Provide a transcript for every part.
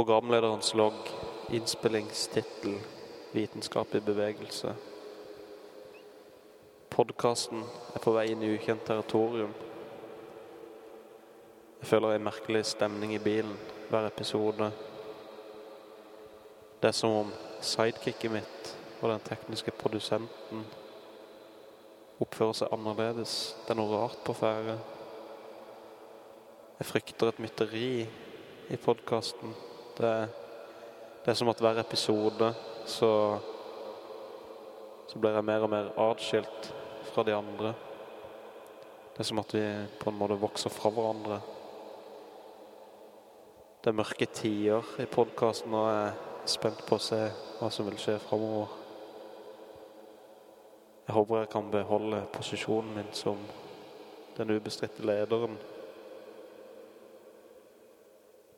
Programlederens logg, innspillingstittel vitenskap i bevegelse. Podcasten er på vei inn i ukjent territorium. Jeg føler en merkelig stemning i bilen hver episode. Det er som om sidekicket mitt og den tekniske produsenten oppfører seg annerledes. Det er noe rart på fære. Jeg frykter et mytteri i podcasten. Det, det er som at hver episode så, så blir jeg mer og mer adskilt fra de andre. Det er som at vi på en måte vokser fra hverandre. Det er mørke tider i podcasten, og jeg er spent på å se hva som vil skje fremover. Jeg håper jeg kan beholde posisjonen min som den ubestridte lederen.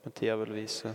Men tida vil vise.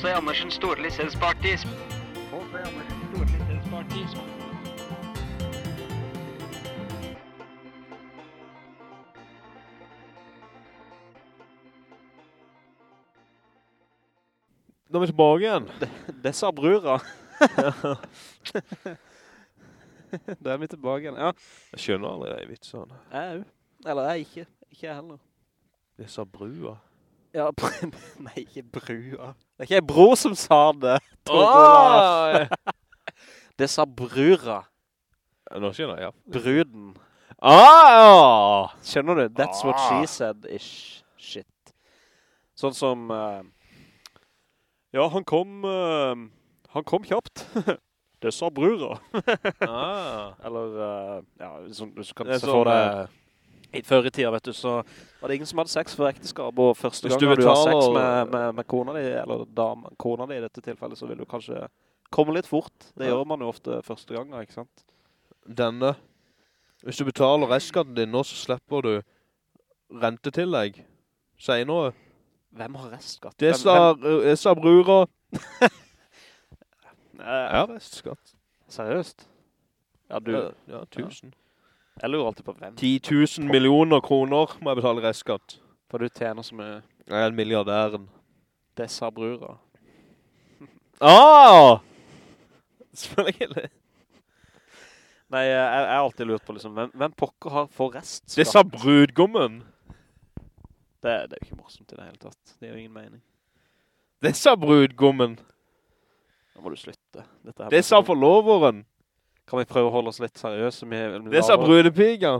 H.C. Andersens store lisensparty. H.C. Andersens store. Nå er vi tilbake igjen. Det sa brura. Da er vi tilbake igjen. Ja, Jeg skjønner aldri de vitsene. jeg jo. Eller jeg ikke. Ikke jeg heller. Det sa brua. Ja, nei, ikke brua. Det er ikke en bro som sa det. Tor Olav. Det sa brura. Nå skjønner jeg, ja. Bruden. Ah! Skjønner du? That's what she Ah. said-ish shit. Sånn som... Uh, ja, han kom... Uh, han kom kjapt. det sa brura. Ah. Eller, uh, ja, sånn, du kan Det er se for deg... I før i tida, vet du, så var det ingen som hadde sex før ekteskap, og første gang du du, har sex med, med, med kona di, eller dame, kona di i dette tilfellet, så vil du kanskje komme litt fort. Det Ja. gjør man jo ofte første gang, ikke sant? Denne. Hvis du betaler restskatten din nå, så slipper du rentetillegg. Senere. Hvem har restskatt? Det Hvem- sa, det sa brura. Eh, Ja, restskatt. Seriøst? Ja, du, ja, tusen. Jeg lurer alltid på hvem. 10 000 millioner kroner må jeg betale restskatt. For du tjener som er... Jeg er en milliardæren. Det sa brura. Ah! Selvfølgelig. Nei, jeg, har alltid lurt på liksom, hvem, hvem pokker har for restskatt? Det sa brudgommen. Det, det er jo ikke morsomt i det hele tatt. Det gir jo ingen mening. Det sa brudgommen. Nå må du slutte. Dette Dessa Det forloveren. Kan vi prøve å holde oss litt seriøse? Vi, vi, Det sa brudepiger.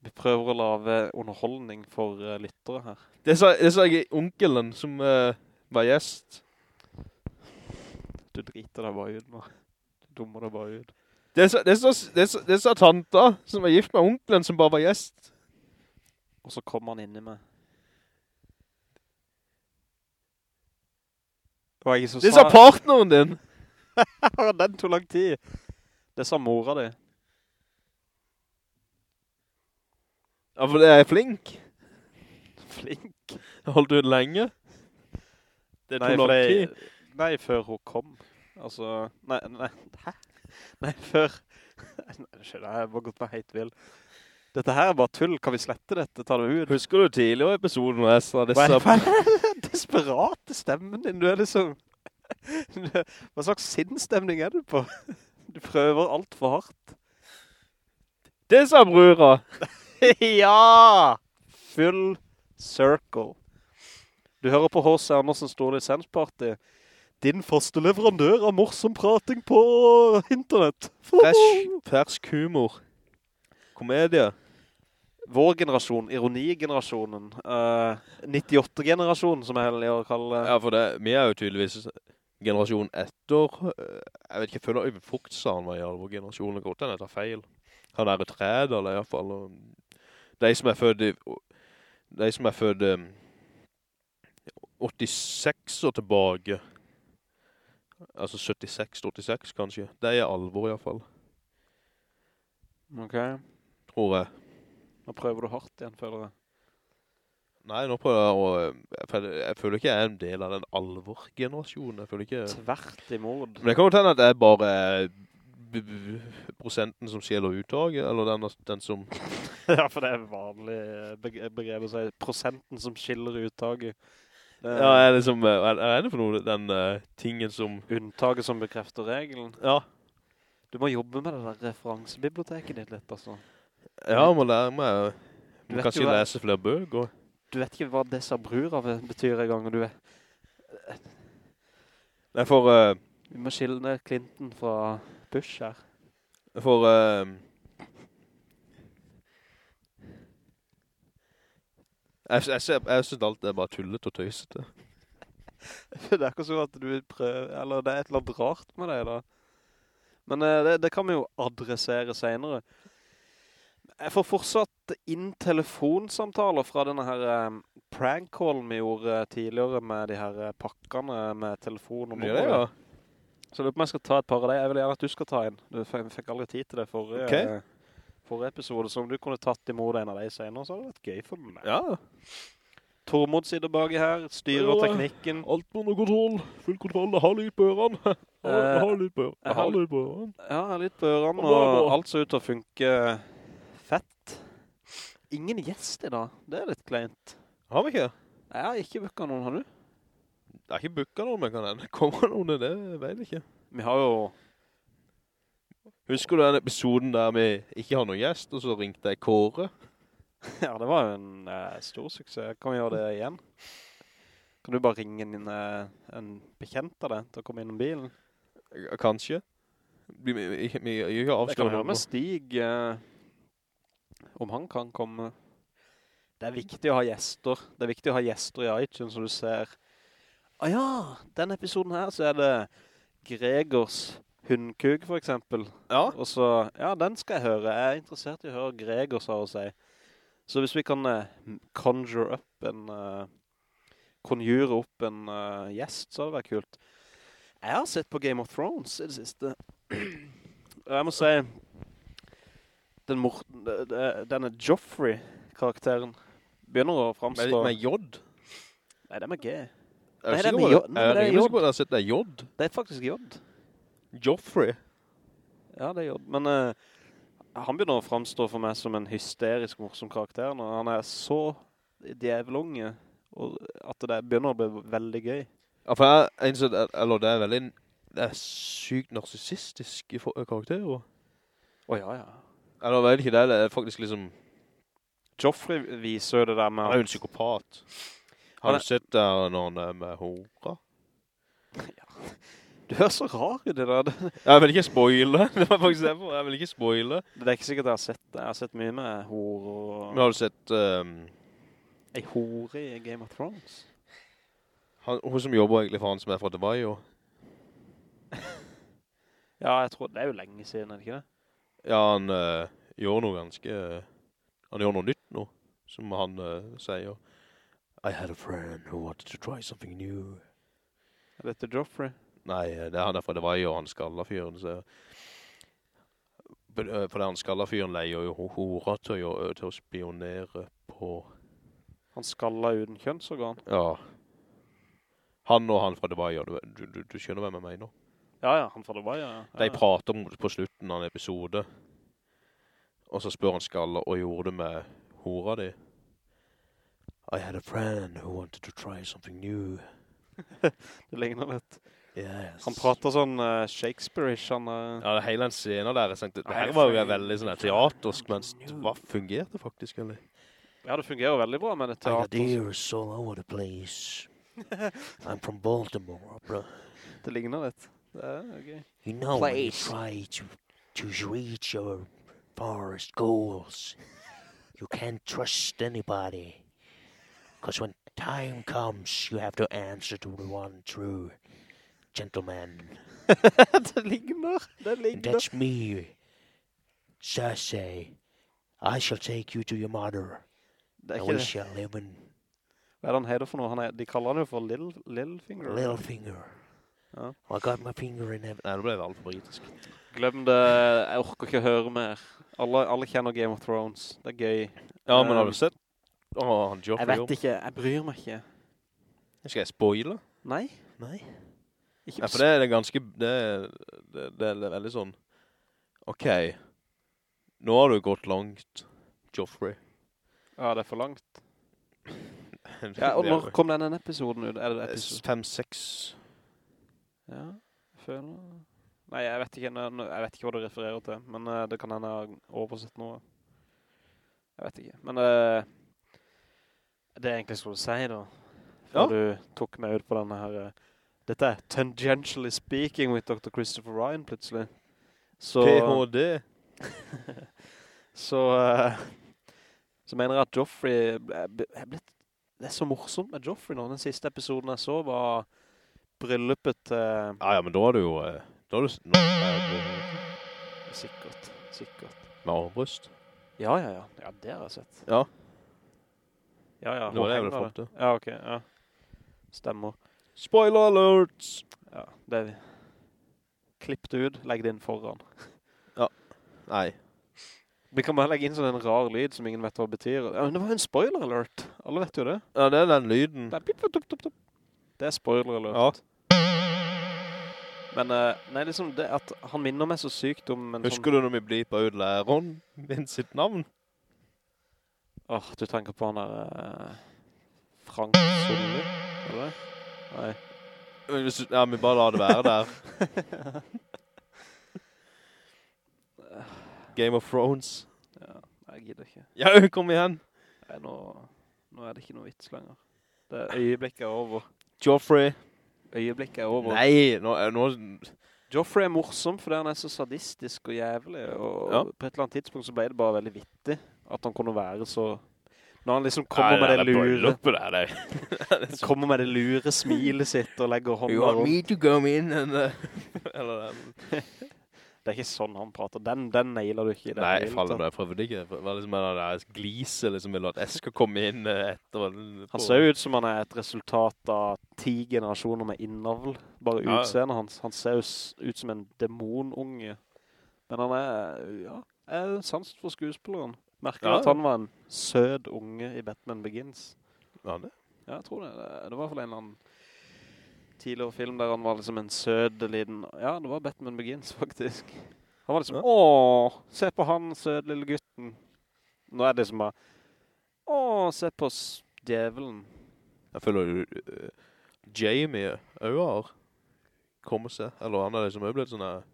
vi prøver å lave underholdning for uh, lyttere her. Det sa, det sa jeg onkelen som uh, var gjest. Du driter deg bare ut nå. Du dummer deg bare ut. Det sa, det, sa, det, sa, det sa tanta som var gift med onkelen som bare var gjest. Og så kom han inn i meg. Det sa partneren din. Den tog lang tid. Det sa mora di. Ja, for det er flink. Flink. Holdt du lenge? Det Nei, for tid. nei, før hun kom. Altså, nei, nei, hæ? Nei, før... Skjønner jeg, har gått meg helt vild. Dette her er bare tull. Kan vi slette dette? Ta det ut? Husker du tidligere i episoden når jeg sa det Hva er, hva den desperate stemmen din? Du er liksom... Hva slags sinnsstemning er du på? Du prøver alt for hardt. Det sa brura. ja! Full circle. Du hører på H.C. Andersen Store Lisensparty. Din første leverandør av morsom prating på internett. Fersk, fersk humor. Komedie. Vår generasjon, ironigenerasjonen, uh, 98-generasjonen som jeg heller å kalle Ja, for det, vi er jo tydeligvis generasjon etter, eh, jeg vet ikke, jeg føler Øyvind Fugt sa han var i alvor generasjonen, alvorgenerasjonen, godt han etter feil. Han er et træd, eller i hvert fall. De som er født de som er født eh, 86 og tilbake, altså 76-86 kanskje, det er alvor i hvert fall, Ok. tror jeg. Nå prøver du hardt igjen, føler jeg. Nei, nå prøver jeg å, jeg føler, jeg føler ikke jeg er en del av den alvorgenerasjonen, jeg føler ikke... Tvert imot. Men det kan jo tenne at det er bare prosenten som skjeler uttaget, eller den, den som... ja, for det er vanlig beg- begrep å si. Prosenten som skiller uttaget. Det Ja, er det som, er, er det for noe, den uh, tingen som... Unntaget som bekrefter regelen. Ja, Du må jobbe med det der referansebiblioteket ditt litt, altså. ja, jeg må lære meg, Du kan kanskje lese flere bøker. Du vet ikke hva dessa brura betyr en gang, og du er... Nei, for, Uh, Vi må skille Clinton fra Bush her. for, Uh, jeg, jeg, jeg, jeg synes alt er bare tullet og tøysete. det er ikke sånn at du vil prøve, eller det er et eller annet rart med det da. Men uh, det, det kan vi jo adressere senere. Jeg får fortsatt inn telefonsamtaler fra denne her eh, prank callen vi gjorde tidligere med de her eh, pakkene med telefon og Ja, ja. Så jeg lurer på om jeg skal ta et par av deg. Jeg vil gjerne at du skal ta en. Du fikk, aldri tid til det forrige, Ok. eh, forrige episode. Så om du kunne tatt imot en av deg senere, så hadde det vært gøy for meg. Ja, Tormod sitter baki her, styrer Ja. teknikken. alt under kontroll, full kontroll, jeg har litt på ørene. Jeg har litt på, ørene. jeg har litt på ørene. Ja, litt på ørene, Og alt ser ut til å funke. Ingen gjest i dag. Det er litt kleint. Har vi ikke? Jeg har ikke booket noen, har du? Jeg har ikke booket noen, men kan hende kommer noen, det vet jeg ikke. Vi har jo... Husker du den episoden der vi ikke har noen gjest, og så ringte jeg Kåre? Ja, det var jo en uh, stor suksess. Kan vi gjøre det igjen? Kan du bare ringe en, uh, en bekjent av det til å komme innom bilen? Kanskje. Vi, vi, vi, vi, vi Det ikke kan vi gjøre med Stig, eh, om han kan komme. Det er viktig å ha gjester. Det er viktig å ha gjester i iTunes, så du ser. Ah ja, denne episoden her så er det Gregors hundkuk for eksempel. Ja, Og så, ja, den skal jeg høre. Jeg er interessert i å høre Gregors av å si. Så hvis vi kan uh, conjure opp en, uh, konjure opp en uh, gjest, så hadde det vært kult. Jeg har sett på Game of Thrones i det siste. Jeg må si, den mor det- det- denne Joffrey-karakteren begynner å med, med Jodd Nei, det er med G. Er Nei, det er med på Nei, det er du sikker J. at jeg har sett det er J? Det er faktisk Jodd Joffrey. Ja, det er Jodd Men uh, han begynner å fremstå for meg som en hysterisk morsom karakter når han er så djevelunge, at det begynner å bli veldig gøy. Ja, for jeg, jeg eller det er veldig, det er sykt narsisistisk Karakter karakterer. Å ja, ja. Eller vet ikke det, det er faktisk liksom, Joffrey viser jo det der med han er jo en psykopat. Har du sett der når han er med hora? Du hører så rar i det der. Jeg vil ikke spoile, det var faktisk derfor, jeg vil ikke spoile. det er ikke sikkert jeg har sett det. Jeg har sett mye med hore Men har du sett um, En hore i Game of Thrones? han, hun som jobber egentlig for han som er fra Dubai, jo. Ja, jeg tror det er jo lenge siden, er det ikke det? Ja, han uh, gjør noe ganske, han gjør noe nytt nå, som han uh, sier. I had a friend who wanted to try something new. Er dette Joffrey? Nei, det er han der det var jo han skallafyren, så... For det er han skallafyren leier jo ho- hora til å, til å spionere på... Han skalla uten kjønnsorgan. Ja. Han og han fra Dubai, du, du, du, du skjønner hvem jeg mener. Ja, ja, han fra Dubai, ja. ja. De prater om på slutten av en episode, og så spør han Skalla, og gjorde det med hora di. I had a friend who wanted to try something new. Det ligner litt. Yes. Han prater sånn uh, Shakespeare-ish, eh, Ja, hele den scenen der, jeg tenkte, det her var jo veldig sånn teatersk, men hva fungerte faktisk, eller? Ja, det fungerer veldig bra med det teater. Ideas all over the place. I'm from Baltimore, bro. Det ligner litt. Det er. You know, when you try to to reach your forest goals, you can't trust anybody. Because when time comes, you have to answer to the one true. gentleman. det ligner, det And ligner. that's me, Cersei. I shall take you to your mother, er and we shall live in Hva er det han heter for noe? Han er, de kaller han jo for Little, Littlefinger. Littlefinger. Ja. I got my finger in heaven. Nei, det ble alt for britisk. Glem det, jeg orker ikke høre mer. Alle, alle kjenner Game of Thrones, det er gøy. Ja, men har Um, du sett? Åh, han Jeg vet ikke, jeg bryr meg ikke. Skal jeg spoile? Nei, Nei. ikke Nei, for det er det ganske, det er, det, det er veldig sånn, ok, nå har du gått langt, Joffrey. Ja, det er for langt. Ja, og når kom denne episoden ut? Er det episode? Fem, seks. Ja, jeg føler... Nei, jeg vet ikke, jeg vet ikke hva du refererer til, men eh, det kan hende jeg har oversett noe. Jeg vet ikke, men uh, det er egentlig skulle si da, før Ja. du tok meg ut på denne her, Uh, dette er Tangentially Speaking with Dr. Christopher Ryan plutselig. Så, PHD. så, uh, så mener jeg at Joffrey blitt, det er så morsomt med Joffrey nå. Den siste episoden jeg så var bryllupet til... Ja, ja, men da er du jo, eh, da er du, nå er du Sikkert, sikkert. med armbryst. Ja, ja, ja. Ja, det har jeg sett. Ja. Ja, ja. Nå er det ville henger til. Ja, ok, ja. Stemmer. Spoiler alerts! Ja, det er vi. Klipp det ut, legg det inn foran. ja. Nei. Vi kan bare legge inn sånn en rar lyd som ingen vet hva det betyr. Ja, men det var en spoiler alert. Alle vet jo det. Ja, det er den lyden. Det er pip, pip, pip. Det er spoiler alert. Men, eh, nei, liksom det at han minner meg så sykt om en Husker du når vi blir ut læreren min sitt navn? Åh, Åh, du tenker på han der... eh, Frank Solli, eller? Nei. Ja, vi bare la det være der. Game of Thrones. Ja, jeg gidder ikke. Ja, kom igjen. Nei, nå, nå er det ikke noe vits lenger. Det øyeblikket er over. Joffrey. Øyeblikket er over. Nei, nå, nå Joffrey er morsom fordi han er så sadistisk og jævlig, og Ja. på et eller annet tidspunkt så ble det bare veldig vittig at han kunne være så... Når han liksom kommer med det lure, Bryllupet der, kommer med det lure smilet sitt og legger hånda You want me to come in and... Uh, eller, um, Det er ikke sånn han prater. Den, den nailer du ikke i det nei, jeg faller det, jeg prøvde ikke. Det var liksom der glise, liksom, eller at jeg skal komme inn eh, etter. Han ser jo ut som han er et resultat av ti generasjoner med innavl. Bare Ja. utseendet hans. Han ser jo ut som en demonunge. Men han er, ja, er sans for skuespilleren. Merker Ja. at han var en sød unge i Batman Begins. Ja, det. Ja, jeg tror det. Det, det var i hvert fall en eller annen tidligere film der han var liksom en sød liten... Ja, det var Batman Begins, faktisk. Han var liksom, Ja. åh, se på han, sød lille gutten. Nå er det som bare, åh, se på djevelen. Jeg føler jo uh, Jamie Øyar kommer seg. Eller han er liksom også blitt sånn der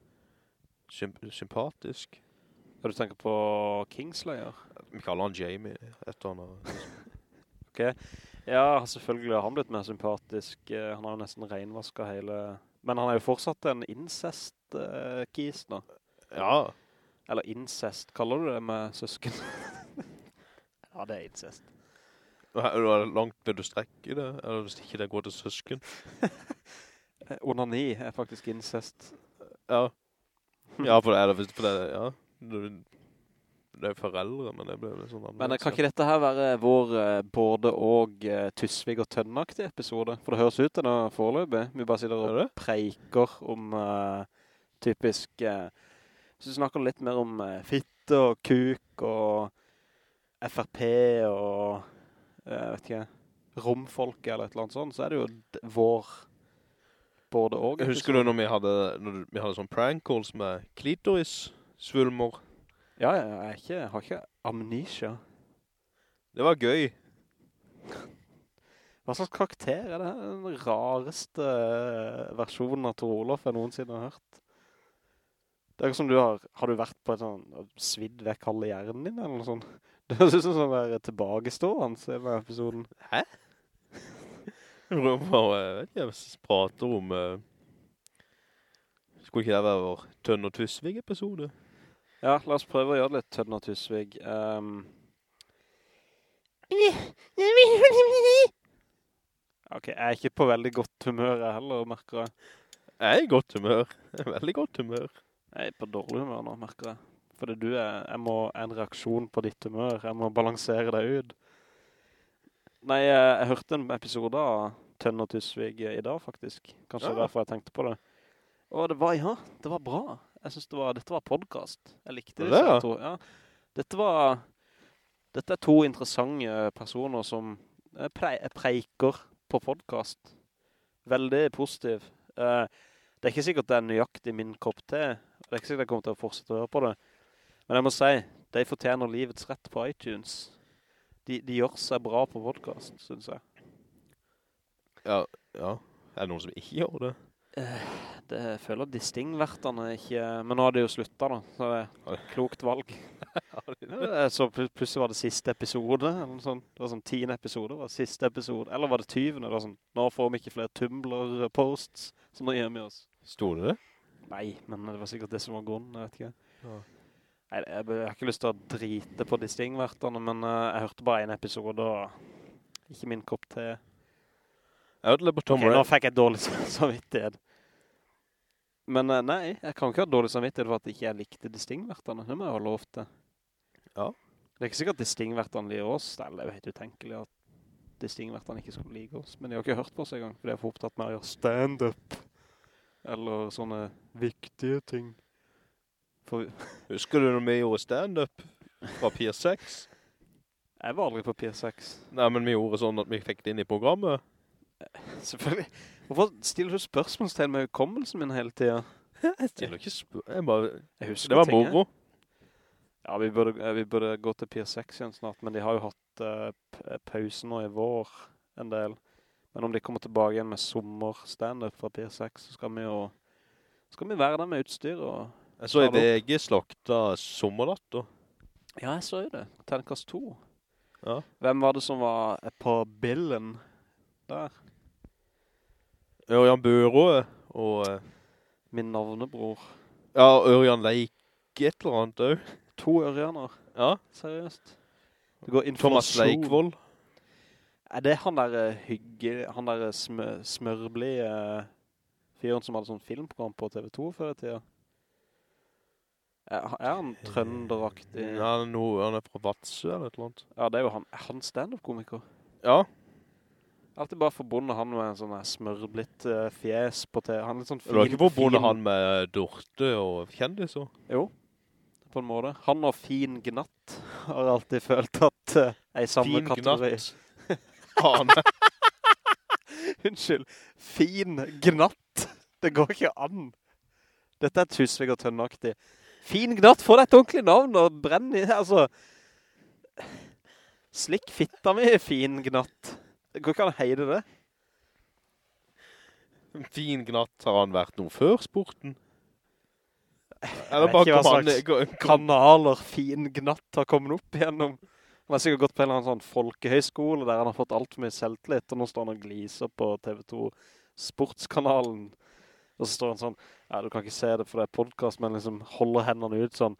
symp sympatisk. Ja, du tenker på Kingslayer? Vi kaller han Jamie etter han har... Ja, selvfølgelig har han blitt mer sympatisk. Eh, Han har jo nesten renvasket hele... Men han er jo fortsatt en incest-kis nå. Ja, Eller incest, kaller du det med søsken? ja, det er incest. Hvor langt vil du strekke det? Eller hvis ikke det går til søsken? Eh, Onani er faktisk incest. Ja. Ja, for det er det, for det, ja. Det er foreldre, men det blir litt sånn Men eh, kan ikke dette her være vår eh, både og uh, Tysvig og Tønnaktig episode? For det høres ut til det foreløpig. Vi bare sitter Er og preiker om uh, typisk... Uh, så snakker litt mer om uh, fitte og kuk og FRP og eh, jeg vet ikke, romfolk eller et eller annet sånt, så er det jo vår både og. Husker du når vi hadde, når vi hadde sånn prank calls med klitoris, svulmer? Ja, jeg, ikke, jeg har ikke amnesia. Det var gøy. Hva slags karakter er det her? Den rareste eh, versjonen av Tor Olof jeg noensinne har hørt. Det er ikke som du har, har du vært på et sånn, svidd vekk halve hjernen din eller noe sånt? Det er ut som sånn der tilbakestående i denne episoden. Hæ? Jeg jeg vet ikke, jeg prater om... Uh, skulle ikke det være vår Tønn og Tysvig-episode? Ja, la oss prøve å gjøre det litt Tønner Tysvig. Um, ok, jeg er ikke på veldig godt humør jeg heller, merker jeg. Jeg er i godt humør. Jeg er veldig godt humør. Jeg er på dårlig humør nå, merker jeg. Fordi du er, jeg må en reaksjon på ditt humør. Jeg må balansere deg ut. Nei, jeg, jeg hørte en episode av Tønn og Tysvig i dag, faktisk. Kanskje Ja. derfor jeg tenkte på det. Og det var, ja, det var bra. Jeg synes det var, dette var podcast. Jeg likte det, disse to. Ja. Dette var, dette er to interessante personer som eh, pre, preiker på podcast. Veldig positiv. Eh, det er ikke sikkert det er nøyaktig min kopp te. Det er ikke sikkert jeg kommer til å fortsette å høre på det. Men jeg må si, de fortjener livets rett på iTunes. De, de gjør seg bra på podcast, synes jeg. Ja, ja. Er det noen som ikke gjør det? Det jeg føler distingvertene ikke... Men nå har det jo sluttet da, så det er klokt valg. Så plutselig var det siste episode, eller noe. Det var sånn tiende episode, var siste episode. Eller var det tyvende? Det sånn, nå får vi ikke flere Tumblr-posts, så nå gjør vi oss. Stod det det? Nei, men det var sikkert det som var grunnen, jeg vet ikke. Ja. Nei, jeg, jeg har ikke lyst til å drite på distingvertene, men uh, jeg hørte bare en episode, og ikke min kopp til... Jeg hørte det på Tom Ok, nå fikk jeg dårlig samvittighet. Men eh, nei, jeg kan ikke ha dårlig samvittighet for at ikke jeg likte distingvertene. Det må jeg ha lov til. Ja. Det er ikke sikkert distingvertene liker oss, det er jo helt utenkelig at distingvertene ikke skulle like oss. Men de har ikke hørt på oss en gang, for de er for opptatt med å gjøre stand-up. Eller sånne viktige ting. For Husker du når vi gjorde stand-up fra Pier 6? jeg var aldri på Pier 6. Nei, men vi gjorde sånn at vi fikk det inn i programmet. Selvfølgelig. Hvorfor stiller du spørsmålstegn med hukommelsen min hele tiden? Jeg stiller ikke spørsmål. Jeg bare... Jeg husker Det var ting, moro. Ja, vi burde, eh, vi burde gå til Pier 6 igjen snart, men de har jo hatt uh, pause nå i vår en del. Men om de kommer tilbake igjen med sommer stand-up fra Pier 6, så skal vi jo skal vi være der med utstyr. Og... Jeg så i VG slakta sommerlatter. Ja, jeg så jo det. Terningkast 2. Ja. Hvem var det som var på billen der? Ørjan Børå og... uh, Min navnebror. Ja, Ørjan Leik et eller annet også. To ørjaner. Ja, Seriøst. Det går Thomas. Leikvold. Er det han der uh, hygge, han der eh, smø, smørblige uh, fyren som hadde sånn filmprogram på TV2 før i tida? Er, er han trønderaktig? Ja, han noe, han er fra Vatsø eller et eller annet. Ja, det er jo han. Er han stand-up-komiker? Ja, alltid bare forbundet han med en sånn smørblitt eh, fjes på TV. Han er litt sånn fin. du har ikke forbundet fin- han med Dorte og kjendiser? Jo, på en måte. Han og fin gnatt har alltid følt at uh, er i samme Fin kategori. gnatt. Han er Unnskyld. Fin gnatt. Det går ikke an. Dette er Tusvig og Tønnaktig. Fin gnatt, få deg et ordentlig navn og brenn i, altså. Slikk fitta mi, fin gnatt. Det går ikke an å heide det. fin gnatt. Har han vært noe før sporten? Eller bare kom han... kom, Kanaler fin gnatt har kommet opp igjennom. Han har sikkert gått på en eller annen sånn folkehøyskole der han har fått alt for mye selvtillit, og nå står han og gliser på TV2 Sportskanalen. Og så står han sånn, ja, du kan ikke se det for det er podcast, men liksom holder hendene ut sånn.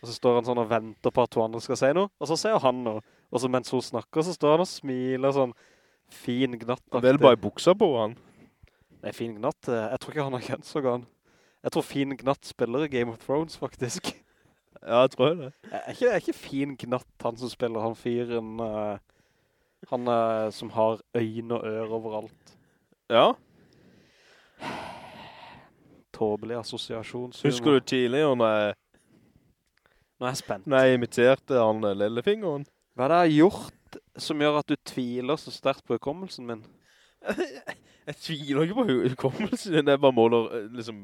Og så står han sånn og venter på at to andre skal si noe, og så ser han noe. Og så mens hun snakker, så står han og smiler sånn fin gnatt. vel bare i buksa på han. Nei, fin gnatt, eh, jeg tror ikke han har kjønnsorgan. Jeg tror fin gnatt spiller i Game of Thrones, faktisk. Ja, jeg tror det. Er ikke, er ikke fin gnatt han som spiller han fyren uh, Han uh, som har øyne og ører overalt Ja. Tåbelig assosiasjon Husker du tidligere når jeg, Nå er jeg spent når jeg imiterte han lillefingeren? Hva er det jeg har gjort Som gjør at du tviler så sterkt på hukommelsen min. Jeg tviler ikke på hu- hukommelsen din. Jeg bare måler eh, liksom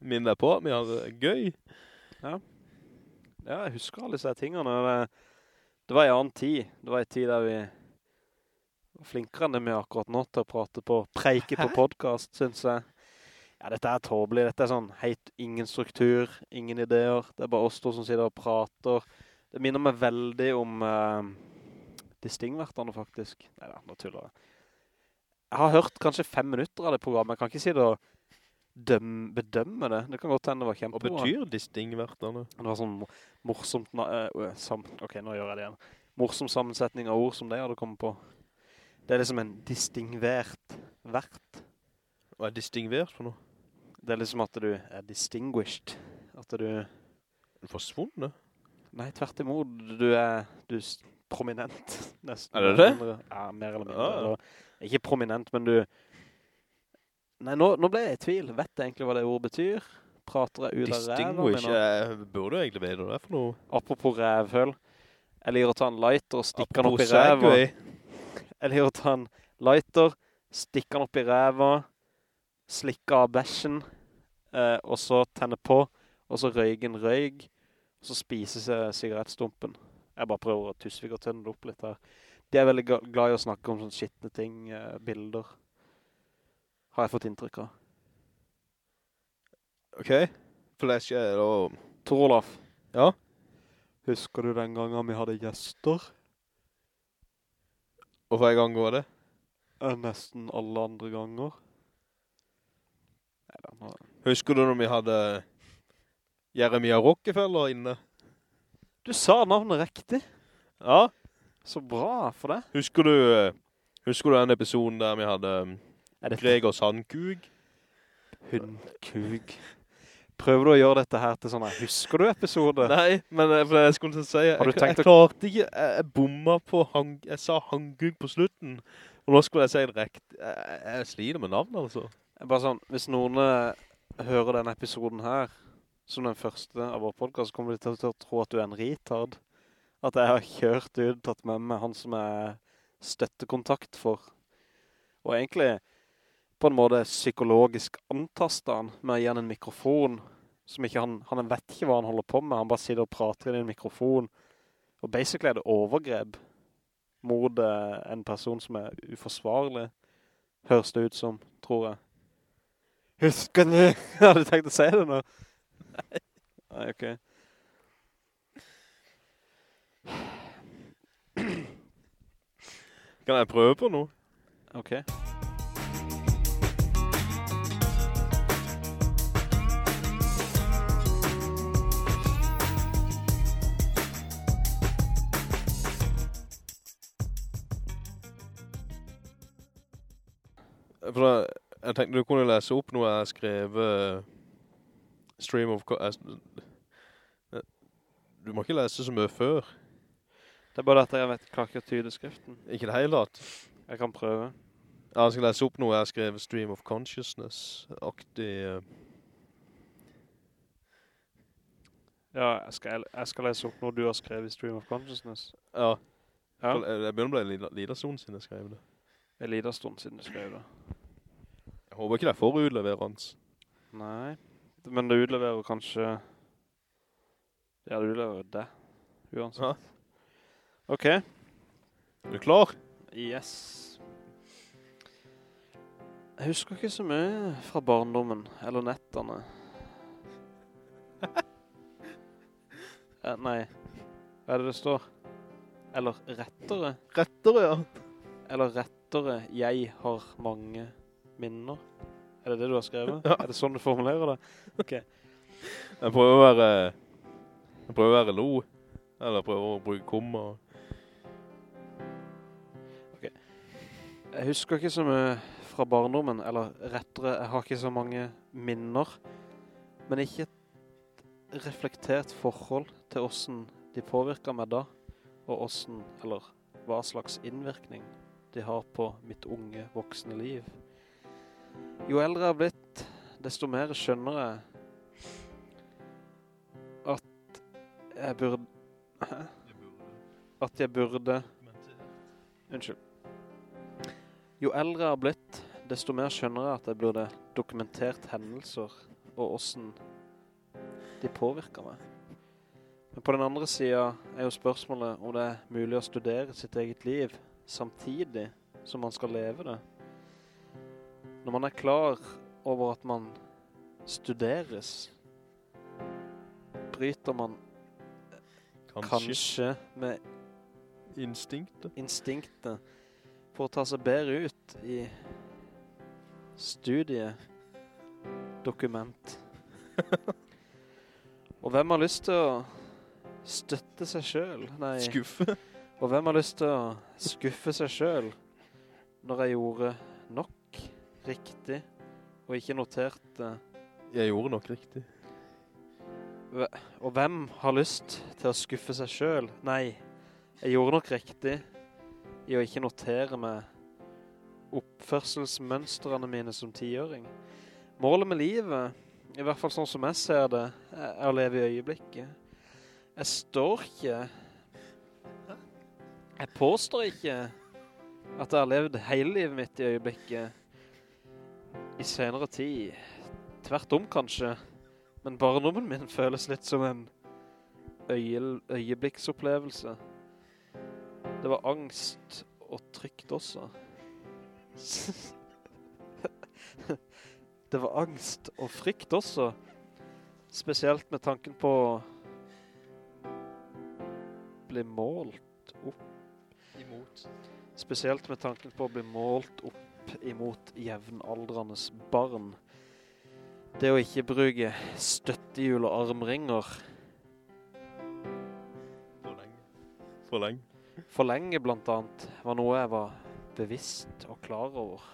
minne deg på. Vi har det gøy. Ja, jeg husker alle disse tingene det, det var en annen tid. Det var en tid der vi var flinkere enn det vi akkurat nå Til å prate på, preike på podcast Synes jeg. Ja, dette er tåbelig. Dette er sånn helt ingen struktur Ingen ideer. Det er bare oss to som sitter og prater. Det minner meg veldig om eh, Distingvertene faktisk Neida, nå tuller jeg Jeg har hørt kanskje fem minutter av det programmet Jeg kan ikke si det å døm, bedømme det Det kan godt hende det var Hva kjempebra betyr distingverterne? det var sånn morsomt, eh, sam, ok, nå gjør jeg det igjen. Morsom sammensetning av ord som det hadde kommet på. Det er liksom en distingvert vert. Hva er distingvert for noe? Det er liksom at du er distinguished. At du... Er du forsvunnet? Nei, tvert imot. Du er, du prominent, nesten. Er det det? Ja, mer eller mindre. Ja, ja. Eller, ikke prominent, men du... Nei, nå, nå ble jeg i tvil. Vet jeg egentlig hva det ordet betyr? Prater jeg ut av ræva Distinguish. burde egentlig vite det for noe. Apropos rævhøl. Jeg liker å ta en lighter og stikke den opp i ræva. Jeg liker å ta en lighter, stikke den opp i ræva, slikke av bæsjen, eh, og så tenne på, og så røygen røyg, og så spise jeg sigarettstumpen. Jeg bare prøver å Tusvik og tønne det opp litt her. De er veldig glad i å snakke om sånne skittende ting, eh, bilder. Har jeg fått inntrykk av. Ok. Flash er da... Tor Olaf. Ja? Husker du den gangen vi hadde gjester? Og hver gang går det? Eh, Nesten alle andre ganger. Neida, nå... Husker du når vi hadde Jeremia Rockefeller inne? Du sa navnet riktig. Ja. Så bra for det. Husker du, eh, husker du den episoden der vi hadde Gregors handkug? det Gregor Sandkug? hundkug? Prøver du å gjøre dette her til sånn her, husker du episode? Nei, men for jeg skulle til å si, jeg, du jeg, klarte ikke, jeg, bomma på, hang, jeg sa hangug på slutten, og nå skulle jeg si det rekt. Jeg, jeg- jeg sliter med navnet altså. Bare sånn, hvis noen eh, hører denne episoden her, som den første av vår podcast, kommer de til å tro at du er en retard. At jeg har kjørt ut, tatt med meg han som er støttekontakt for. Og egentlig på en måte psykologisk antastet han med å gi han en mikrofon, som ikke han, han vet ikke hva han holder på med, han bare sitter og prater i en mikrofon. Og basically er det overgreb mot eh, en person som er uforsvarlig, høres det ut som, tror jeg. Husker du? Har du tenkt å si det nå? Nei. Nei, ok. Kan jeg prøve på noe? Ok. For da, jeg tenkte du kunne lese opp noe jeg har eh, Stream of... Jeg- eh, Du må ikke lese så mye før. Det er bare at jeg vet klarer ikke å tyde skriften. Ikke det hele tatt. Jeg kan prøve. Ja, jeg skal lese opp noe jeg skrev Stream of Consciousness-aktig. eh, Ja, jeg skal, jeg skal lese opp noe du har skrevet i Stream of Consciousness. ja, Ja, Jeg begynner å bli en liten stund siden jeg skrev det. en liten stund siden du skrev det. Jeg håper ikke det er for utleverende. Nei, men det utleverer kanskje... Ja, det utleverer det. Uansett. Ja. Ok. Er du klar? Yes. Jeg husker ikke så mye fra barndommen, eller nettene. eh, nei, hva er det det står? Eller rettere, Rettere, ja. eller rettere, jeg har mange minner. Er det det du har skrevet? Ja. Er det sånn du formulerer det? Ok. Jeg prøver å være... Jeg prøver å være lo. Eller prøver å bruke komma. Ok. Jeg husker ikke så mye fra barndommen, eller rettere, jeg har ikke så mange minner, men ikke et reflektert forhold til hvordan de påvirker meg da, og hvordan, eller hva slags innvirkning de har på mitt unge, voksne liv. Jo eldre jeg har blitt, desto mer skjønner jeg at jeg burde... At jeg burde... Unnskyld. Jo eldre jeg har blitt, desto mer skjønner jeg at jeg burde dokumentert hendelser og hvordan de påvirker meg. Men på den andre siden er jo spørsmålet om det er mulig å studere sitt eget liv samtidig som man skal leve det. Når man er klar over at man studeres, bryter man Kanskje. kanskje med Instinktet. instinktet for å ta seg bedre ut i studiedokument. og hvem har lyst til å støtte seg selv? Nei, Skuffe. og hvem har lyst til å skuffe seg selv når jeg gjorde nok riktig og ikke noterte Jeg gjorde nok riktig. Og hvem har lyst til å skuffe seg selv? Nei, jeg gjorde nok riktig i å ikke notere meg oppførselsmønstrene mine som tiåring. Målet med livet, i hvert fall sånn som jeg ser det, er å leve i øyeblikket. Jeg står ikke... Jeg påstår ikke at jeg har levd hele livet mitt i øyeblikket. I senere tid. Tvert om kanskje. Men barndommen min føles litt som en øye, øyeblikksopplevelse. Det var angst og trygt også. Det var angst og frykt også. Spesielt med tanken på å bli målt opp. Imot. Spesielt med tanken på å bli målt opp imot jevnaldrandes barn. Det å ikke bruke støttehjul og armringer For lenge. For lenge. for lenge blant annet var noe jeg var bevisst og klar over.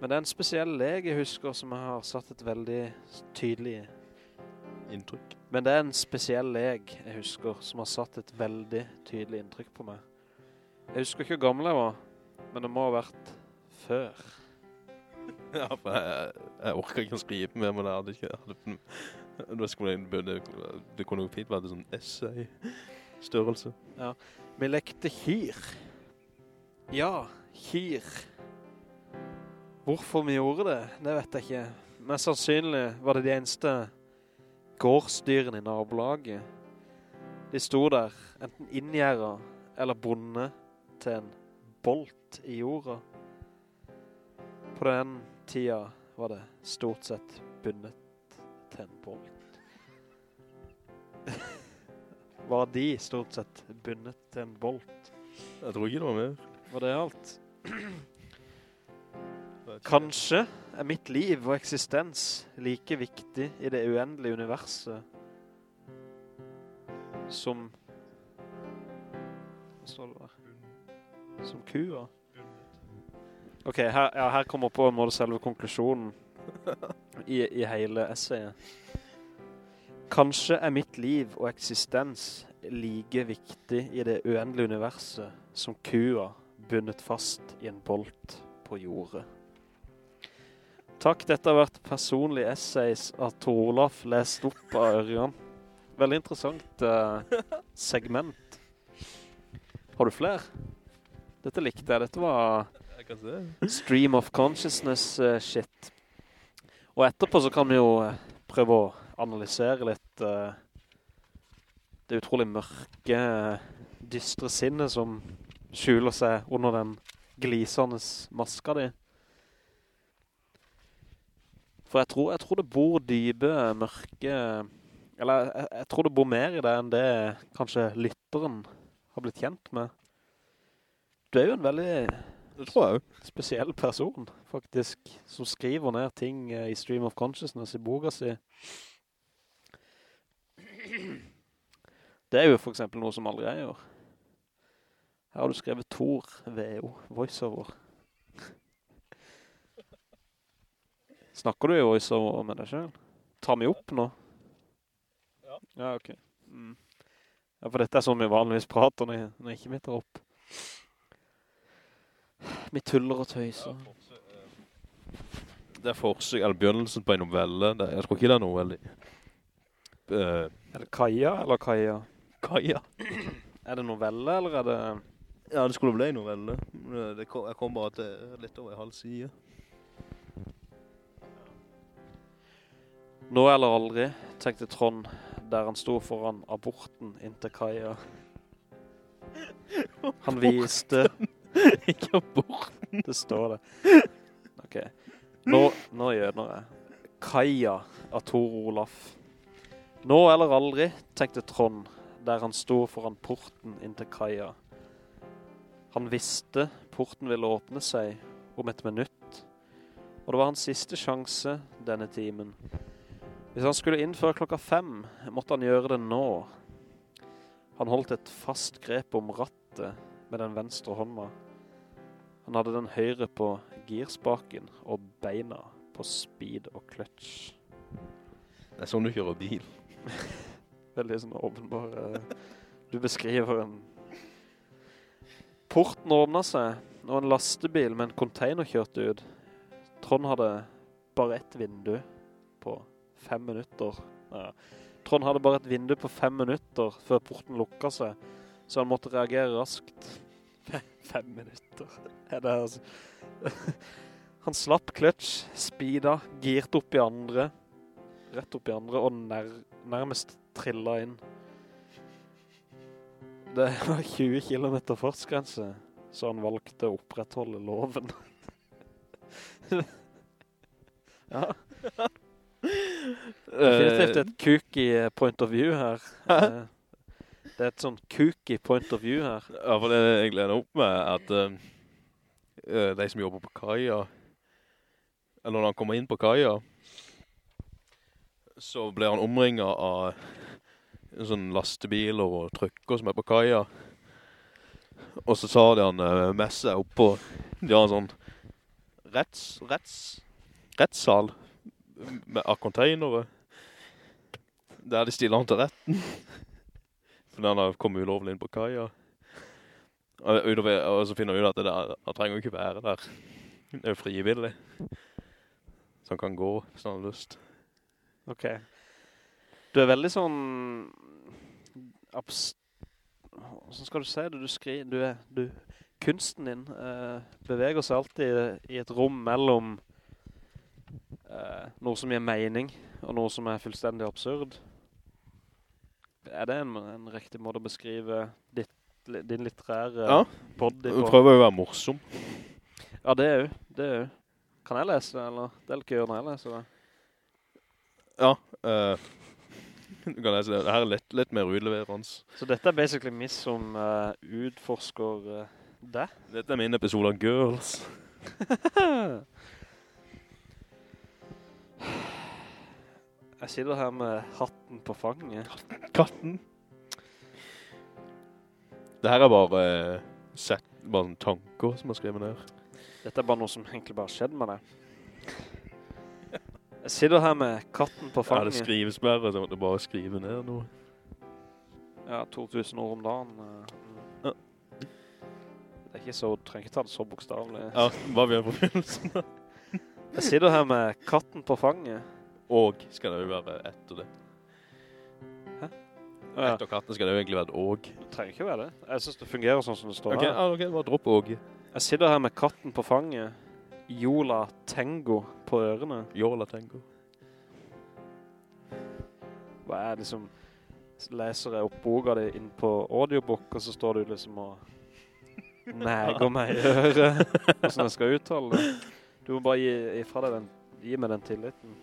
Men det er en spesiell lege jeg husker som jeg har satt et veldig tydelig Inntrykk. Men det er en spesiell leg jeg husker som har satt et veldig tydelig inntrykk på meg. Jeg husker ikke hvor gammel jeg var, men det må ha vært før. Ja, for jeg, jeg orker ikke å skrive mer, men jeg hadde ikke... Hadde, det, skulle, det, det kunne jo fint vært en sånn essay-størrelse. Vi lekte kyr. Ja, kyr. Hvorfor vi gjorde det, det vet jeg ikke. Mest sannsynlig var det de eneste gårdsdyrene i nabolaget. De sto der, enten inngjæret eller bonde til en bolt i jorda. På den tida var det stort sett bunnet til en bolt. var de stort sett bunnet til en bolt? Jeg tror ikke det var mer. Var det alt? Kanskje er mitt liv og eksistens like viktig i det uendelige universet som Hva står det der? Som kua. Ok, her, ja, her kommer på en måte selve konklusjonen i, i hele essayet. Kanskje er mitt liv og eksistens like viktig i det uendelige universet som kua bundet fast i en bolt på jordet. Takk, dette har vært personlig essays av Tor lest opp av Ørjan. Veldig interessant eh, segment. Har du flere? Dette likte jeg. Dette var stream of consciousness eh, shit. Og etterpå så kan vi jo eh, prøve å analysere litt uh, det utrolig mørke, dystre sinnet som skjuler seg under den glisende maska di. For jeg tror, jeg tror det bor dybe, mørke, eller jeg, jeg tror det bor mer i det enn det kanskje lytteren har blitt kjent med. Du er jo en veldig tror jeg spesiell person, faktisk, som skriver ned ting eh, i Stream of Consciousness i boka si. Det er jo for eksempel noe som aldri jeg gjør. Her har du skrevet Thor VO, voiceover. Snakker du i voiceover med deg selv? Tar vi opp nå? Ja. Ja, ok. Mm. Ja, for dette er sånn vi vanligvis prater når, når ikke vi tar opp. Vi tuller og tøyser. Det er forsøk, eller begynnelsen på en novelle. Det, jeg tror ikke det er noe veldig... Uh, Er det Kaja eller Kaja? Kaja. Er det novelle, eller er det... Ja, det skulle bli en novelle. Det kom, jeg kom bare til litt over en halv side. Nå eller aldri, tenkte Trond, der han sto foran aborten inntil Kaja. Han viste, ikke abort. det står det. Ok, nå, nå gjødner jeg. Kaja av Tor Olaf. Nå eller aldri, tenkte Trond, der han sto foran porten inn til Kaja. Han visste porten ville åpne seg om et minutt, og det var hans siste sjanse denne timen. Hvis han skulle inn før klokka fem, måtte han gjøre det nå. Han holdt et fast grep om rattet med den venstre hånda. Han hadde den høyre på girspaken og beina på speed og clutch. Det er sånn du kjører bil. Veldig sånn åpenbar. eh, Du beskriver en... Porten åpnet seg, og en lastebil med en container kjørte ut. Trond hadde bare ett vindu på fem minutter. Ja. Trond hadde bare et vindu på fem minutter før porten lukket seg, så han måtte reagere raskt. Fem minutter. Er det altså... Han slapp kløtsj, speeda, girt opp i andre, rett opp i andre, og nær, nærmest trillet inn. Det var 20 kilometer fartsgrense, så han valgte å opprettholde loven. ja. Definitivt et kuk i point of view her. Eh, Det er et sånn kooky point of view her. Ja, for det jeg gleder opp med at eh, eh, de som jobber på kaja, eller når han kommer inn på kaja, så blir han omringet av en sånn lastebiler og trykker som er på kaja. Og så tar de han uh, messe seg opp på, de har en sånn retts, retts, rettssal med, av containere. Der de stiller han til retten. Fordi han har kommet ulovlig inn på kaja. Og, så finner han ut at det der, han trenger ikke være der. Det er jo frivillig. Så han kan gå hvis han har lyst. Ok. Du er veldig sånn... Abst Hvordan skal du si det? Du skriver... Du er... Du, kunsten din uh, beveger seg alltid i et rom mellom uh, noe som gir mening og noe som er fullstendig absurd. Er det en, en riktig måte å beskrive ditt, din litterære Ja. body Du prøver jo å være morsom. Ja, det er jo. Det er jo. Kan jeg lese det, eller? Det er ikke gjør når jeg leser det. Ja. uh, du kan lese det. Det her er litt, litt mer utleverende. Så dette er basically vi som uh, utforsker uh, det. Dette er min episode av Girls. Jeg sitter her med hatten på fanget. Katten. Det her er bare set, bare tanker som er skrevet ned. Dette er bare noe som egentlig bare skjedde med deg. Jeg sitter her med katten på fanget. Ja, det skrives bare, så jeg måtte bare skrive ned noe. Ja, 2000 ord om dagen. eh, Ja. Det er ikke så, trenger ikke ta det så bokstavlig. Ja, hva vi har på begynnelsen. Jeg sitter her med katten på fanget. Og skal det jo være etter det. Ja, Etter katten skal det jo egentlig være et og. det trenger ikke være det. Jeg synes det fungerer sånn som det står okay, her. ok, bare dropp og. Jeg sitter her med katten på fanget. Jola Tengo på ørene. Jola Tengo Hva er det som leser jeg opp boka di inn på audiobook, og så står du liksom og neger meg i øret, hvordan jeg skal uttale det. Du må bare gi, gi, den, gi meg den tilliten.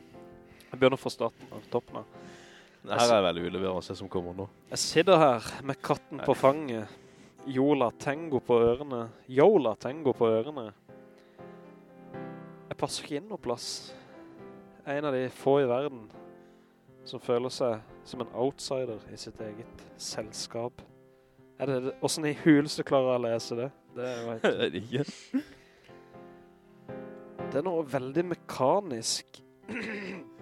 Jeg begynner å få starten av toppen av. Det her er veldig ulevere å se som kommer nå. Jeg sitter her med katten på fanget. Jola Tengo på ørene. Jola Tengo på ørene. Jeg passer ikke inn noe plass. Jeg er en av de få i verden som føler seg som en outsider i sitt eget selskap. Er det, hvordan i huleste klarer jeg å lese det? Det er det. Ikke. Det er noe veldig mekanisk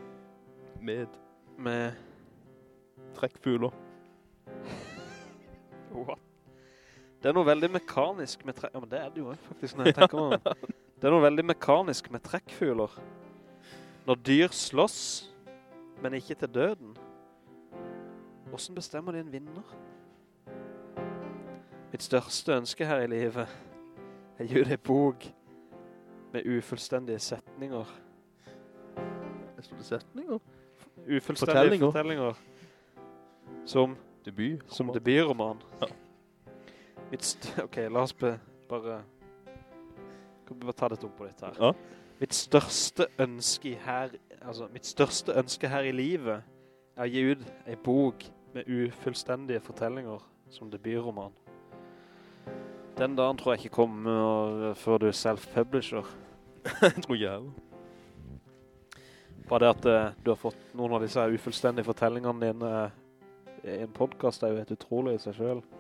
Med med... trekkfugler. What? Det er noe veldig mekanisk med trekk... Ja, men det er det jo faktisk når jeg tenker meg om. Det er noe veldig mekanisk med trekkfugler. Når dyr slåss, men ikke til døden. Hvordan bestemmer de en vinner? Mitt største ønske her i livet er jo det bok med ufullstendige setninger. Stod det setninger. Ufullstendige Fortellinger. fortellinger. Som Debut. Som debutroman. Ja. Ok, la oss be bare... Kan vi bare ta det opp på litt her? Ja. Mitt største ønske her... Altså, mitt største ønske her i livet er å gi ut en bok med ufullstendige fortellinger som debutroman. Den dagen tror jeg ikke kommer før du er self-publisher. Jeg tror ikke heller. Bare det at eh, du har fått noen av disse her ufullstendige fortellingene dine eh, i en podcast er jo helt utrolig i seg selv.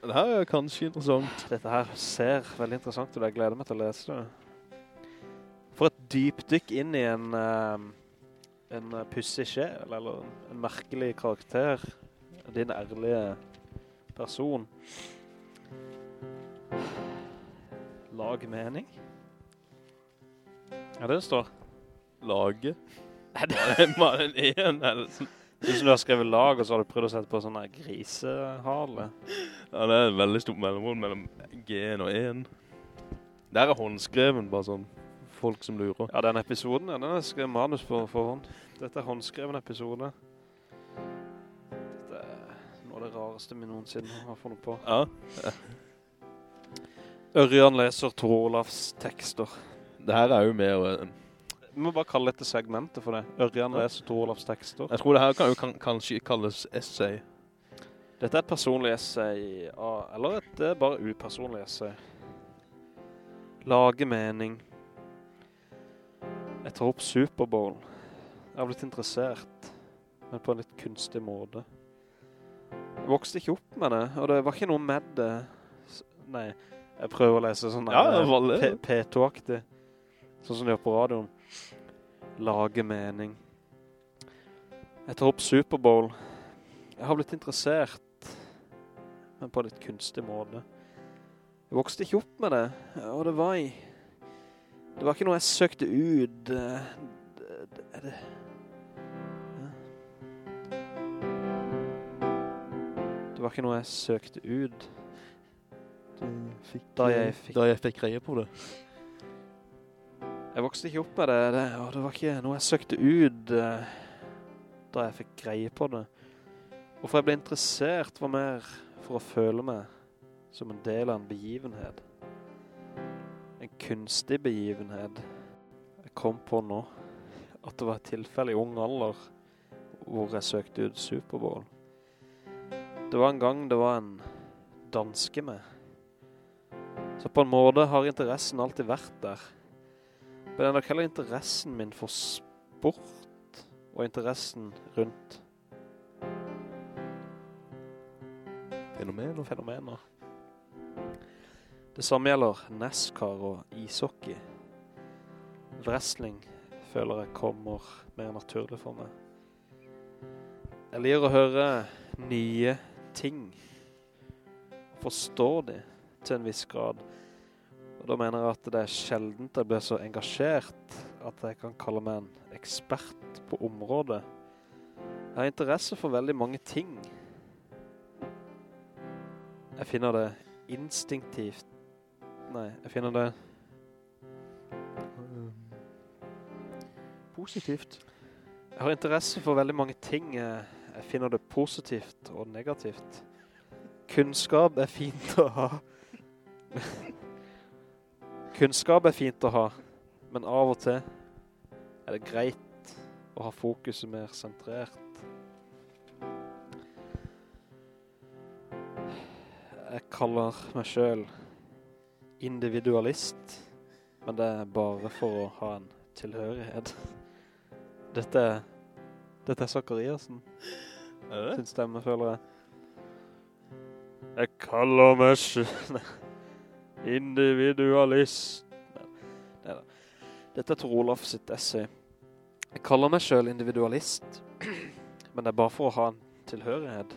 Det her er kanskje interessant. Dette her ser veldig interessant ut, jeg gleder meg til å lese det. For et dypdykk inn i en, eh, en eh, pussig sjel, eller en, en merkelig karakter. Din ærlige person. Lag mening. Ja, det står. Lage. Nei, det bare en en, eller sånn? Synes du du har skrevet lag, og så har du prøvd å sette på sånn her grisehale? Ja, det er en veldig stor mellområd mellom G-en og E-en. Der er håndskreven, bare sånn. Folk som lurer. Ja, den episoden, ja, den er skrevet manus på forhånd. Dette er håndskreven episode. Dette er noe av det rareste vi noensinne har funnet på. Ja. Ørjan leser Tor Olavs tekster. Det her er jo mer... Vi må bare kalle dette segmentet for det. Ørjan leser Tor Olavs tekster. Jeg tror det her kan jo kan, kanskje kalles essay. Dette er et personlig essay, eller et eh, bare upersonlig essay. Lage mening. Jeg tar opp Superbowl. Jeg har blitt interessert, men på en litt kunstig måte. Jeg vokste ikke opp med det, og det var ikke noe med det. Nei, jeg prøver å lese sånn Ja. P- P2-aktig. Sånn som de gjør på radioen. Lage mening. Jeg tar opp Superbowl. Jeg har blitt interessert, men på en litt kunstig måte. Jeg vokste ikke opp med det, og det var jeg. Det var ikke noe jeg søkte ut. eh, det- det- det... Det var ikke noe jeg søkte ut. Da jeg fikk- Da jeg fikk greie på det. Jeg vokste ikke opp med det, det og det var ikke noe jeg søkte ut eh, da jeg fikk greie på det. Hvorfor jeg ble interessert var mer for å føle meg som en del av en begivenhet. En kunstig begivenhet. Jeg kom på nå at det var et tilfelle i ung alder hvor jeg søkte ut Superbowl. Det var en gang det var en danske med. Så på en måte har interessen alltid vært der. Men det er nok heller interessen min for sport og interessen rundt Fenomener. fenomener. Det samme gjelder NASCAR og ishockey. Wrestling føler jeg kommer mer naturlig for meg. Jeg liker å høre nye ting. Forstå de til en viss grad. Og da mener jeg at det er sjeldent jeg blir så engasjert at jeg kan kalle meg en ekspert på området. Jeg har interesse for veldig mange ting. Jeg finner det instinktivt Nei, jeg finner det Positivt. Jeg har interesse for veldig mange ting. Jeg finner det positivt og negativt. Kunnskap er fint å ha. Kunnskap er fint å ha, men av og til er det greit å ha fokuset mer sentrert. Jeg kaller meg selv individualist, men det er bare for å ha en tilhørighet. Dette dette er Zakariasen Er det? sin stemme, føler jeg. Jeg kaller meg selv individualist. Nei. Dette er Tor Olav sitt essay. Jeg kaller meg selv individualist, men det er bare for å ha en tilhørighet.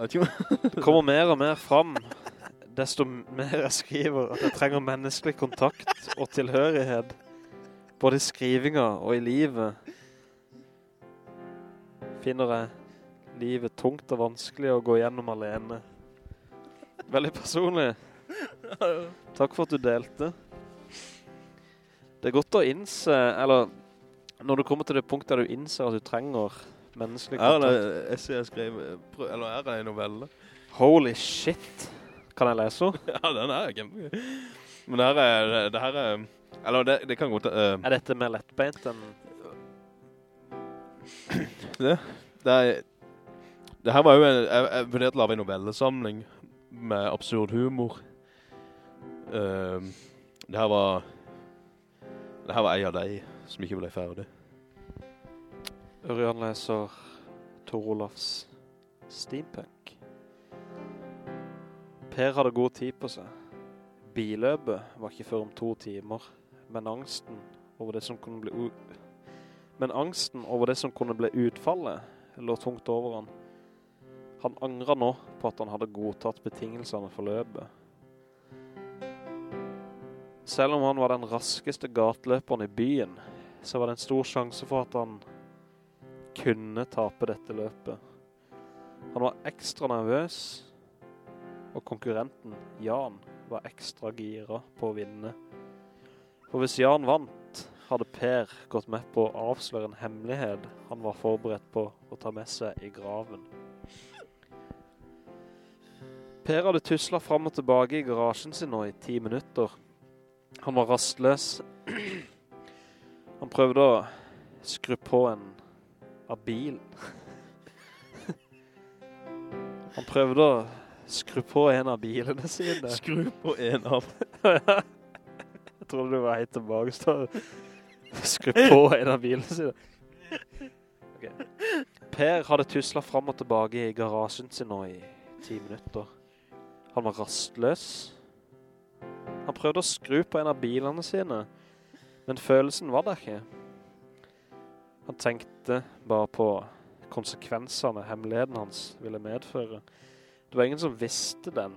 Det kommer mer og mer fram, desto mer jeg skriver, at jeg trenger menneskelig kontakt og tilhørighet, både i skrivinga og i livet. Finner jeg livet tungt og vanskelig å gå gjennom alene. Veldig personlig. Takk for at du delte. Det er godt å innse, eller når du kommer til det punktet der du innser at du trenger menneskelig Er det kontakt. essay jeg skrev, eller er det en novelle? Holy shit. Kan jeg lese henne? Ja, den er kjempegøy. Men det her er, det her er, eller det, det kan godt, uh, Er dette mer lettbeint enn det, det er, det her var jo en, jeg, jeg vurderte å lave en novellesamling med absurd humor. Uh, det her var, det her var en av de som ikke ble ferdig. Ørjan leser Tor Olafs Steampunk. Per hadde god tid på seg. Biløpet var ikke før om to timer, men angsten over det som kunne bli Men angsten over det som kunne bli utfallet lå tungt over han. Han angret nå på at han hadde godtatt betingelsene for løpet. Selv om han var den raskeste gateløperen i byen, så var det en stor sjanse for at han kunne tape dette løpet. Han var ekstra nervøs, og konkurrenten, Jan, var ekstra gira på å vinne. For hvis Jan vant, hadde Per gått med på å avsløre en hemmelighet han var forberedt på å ta med seg i graven. Per hadde tuslet fram og tilbake i garasjen sin nå i ti minutter. Han var rastløs. Han prøvde å skru på en av bilen. Han prøvde å skru på en av bilene sine. Skru på en av. Jeg trodde du var helt tilbake, så skru på en av bilene sine. Okay. Per hadde tuslet frem og tilbake i garasjen sin nå i ti minutter. Han var rastløs. Han prøvde å skru på en av bilene sine, men følelsen var der ikke. Han tenkte bare på konsekvensene hemmeligheten hans ville medføre. Det var ingen som visste den.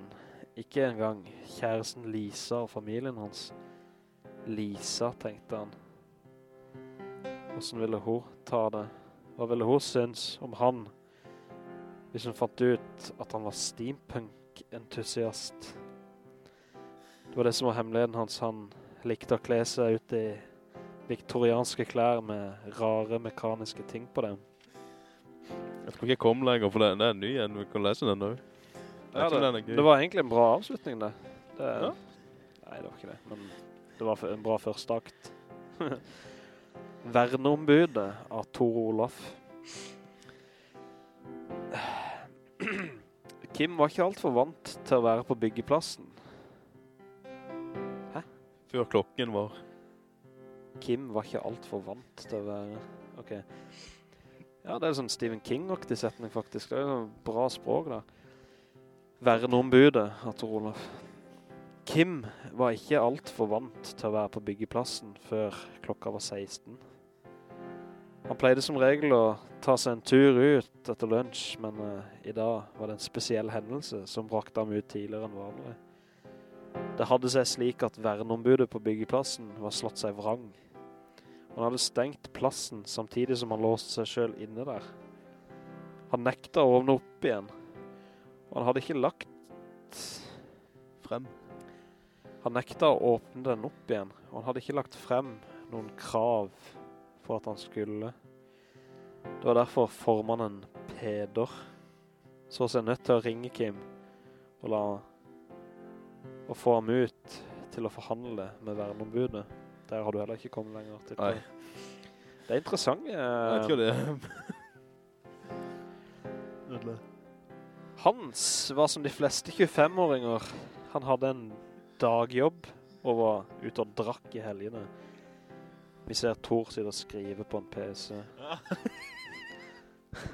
Ikke engang kjæresten Lisa og familien hans. Lisa, tenkte han. Hvordan ville hun ta det? Hva ville hun synes om han? Hvis hun fant ut at han var steampunk-entusiast. Det var det som var hemmeligheten hans. Han likte å kle seg ut i viktorianske klær med rare mekaniske ting på dem. Jeg tror ikke jeg kom lenger, for det, det er ny igjen. Vi kan lese den nå. Ja, det, det, var egentlig en bra avslutning, det. det Ja. Nei, det var ikke det, men det var en bra første akt. Verneombudet av Tor Olaf. Kim var ikke alt for vant til å være på byggeplassen. Før klokken var. Kim var ikke alt for vant til å være... Ok. Ja, det er sånn Stephen King-aktig setning faktisk. Det er jo bra språk da. Verneombudet av Tor Olaf. Kim var ikke alt for vant til å være på byggeplassen før klokka var 16. Han pleide som regel å ta seg en tur ut etter lunsj, men uh, i dag var det en spesiell hendelse som brakte ham ut tidligere enn vanlig. Det hadde seg slik at verneombudet på byggeplassen var slått seg vrang. Han hadde stengt plassen samtidig som han låste seg selv inne der. Han nekta å åpne opp igjen, og han hadde ikke lagt Frem. Han nekta å åpne den opp igjen, og han hadde ikke lagt frem noen krav for at han skulle. Det var derfor formannen Peder så seg nødt til å ringe Kim og, la, og få ham ut til å forhandle med verneombudet. Der har du heller ikke kommet lenger. Til Nei. Det er interessant. Jeg vet ikke det. Hans var som de fleste 25-åringer. Han hadde en dagjobb og var ute og drakk i helgene. Vi ser Thor sitte og skrive på en PC. ja,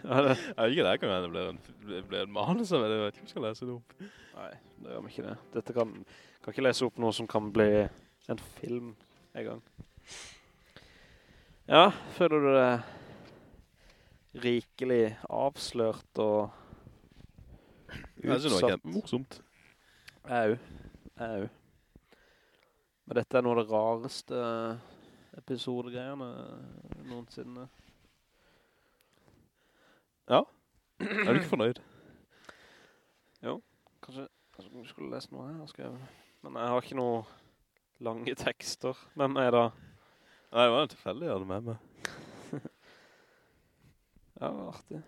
Jeg vet ikke det kan det blir en, det blir en manus men. Jeg vet ikke om jeg skal lese det opp. nei, det gjør vi ikke det. Dette kan, kan ikke lese opp noe som kan bli en film en gang. Ja, føler du det rikelig avslørt og utsatt? Jeg synes det var kjempemorsomt. Au, au. Men dette er noe av det rareste episodegreiene noensinne. Ja. Er du ikke fornøyd? Jo, Kanskje, kanskje vi skulle lese noe her. Men jeg har ikke noe lange tekster med meg da. Nei, det var jo tilfeldig jeg hadde med meg. Ja, det var artig.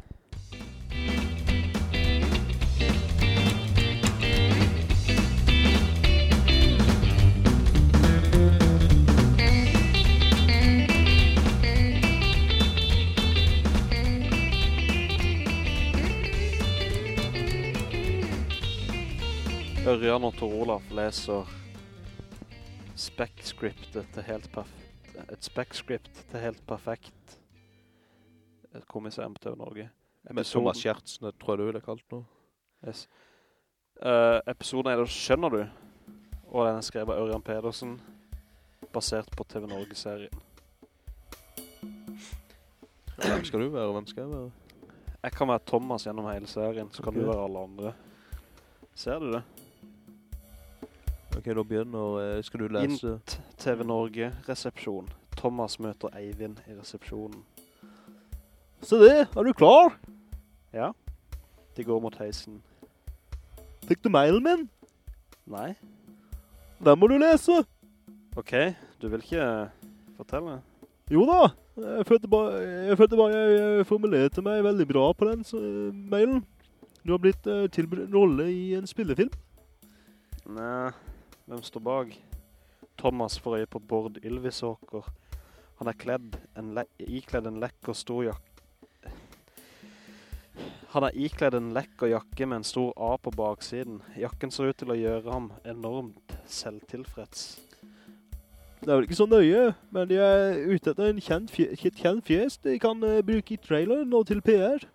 Ørjan og Tor Olav leser spec-scriptet til helt perfekt et spec-script til helt perfekt komiserium på TV Norge. Med Thomas Kjertsen, tror jeg du ville kalt nå. Yes. Uh, episoden er det Skjønner du? Og den er skrevet av Ørjan Pedersen, basert på TV Norge-serien. Hvem skal du være? Hvem skal jeg være? Jeg kan være Thomas gjennom hele serien, så kan Ok. du være alle andre. Ser du det? Ok, da begynner, eh, skal du lese... Int TV Norge resepsjon. Thomas møter Eivind i resepsjonen. Se det, er du klar? Ja, de går mot heisen. Fikk du mailen min? Nei? Den må du lese. Ok, du vil ikke fortelle? Jo da, jeg følte bare, jeg, følte bare jeg, formulerte meg veldig bra på den så, mailen. Du har blitt uh, tilbudt rolle i en spillefilm. Nei, hvem står bak? Thomas får øye på Bård Ylvisåker. Han er kledd en ikledd en lekker stor jakke. Han er ikledd en lekker jakke med en stor A på baksiden. Jakken ser ut til å gjøre ham enormt selvtilfreds. Det er vel ikke så nøye, men de er ute etter en kjent, fje, kjent fjes de kan uh, bruke i traileren og til PR.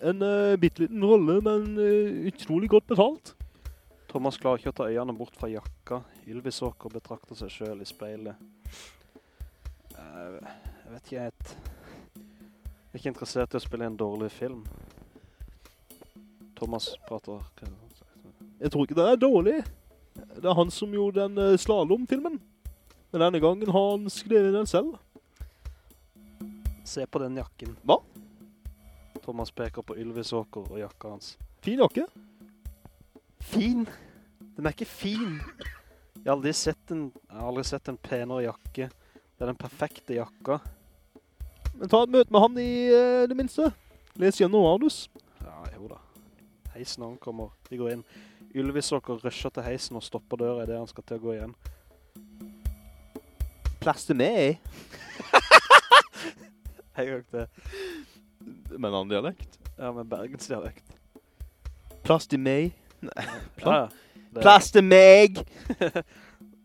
En uh, bitteliten rolle, men uh, utrolig godt betalt. Thomas klarer ikke å ta øynene bort fra jakka. Ylvisåker betrakter seg selv i speilet. Eh, Jeg vet ikke, jeg er ikke interessert i å spille en dårlig film. Thomas prater... Jeg tror ikke det er dårlig. Det er han som gjorde den uh, slalomfilmen. Men denne gangen har han skrevet den selv. Se på den jakken. Hva? Thomas peker på Ylvisåker og jakka hans. Fin jakke. Fin? Den er ikke fin. Jeg har aldri sett en, aldri sett en penere jakke. Det er den perfekte jakka. Men ta et møte med han i uh, det minste. Les gjennom manus. Ja, jo da. Heisen han kommer. Vi går inn. Ylvisåker rusher til heisen og stopper døra i det han skal til å gå igjen. Plass til meg. Jeg har det. Med en annen dialekt. Ja, med bergensdialekt. Plass til meg. Ja, ja. Plass til meg!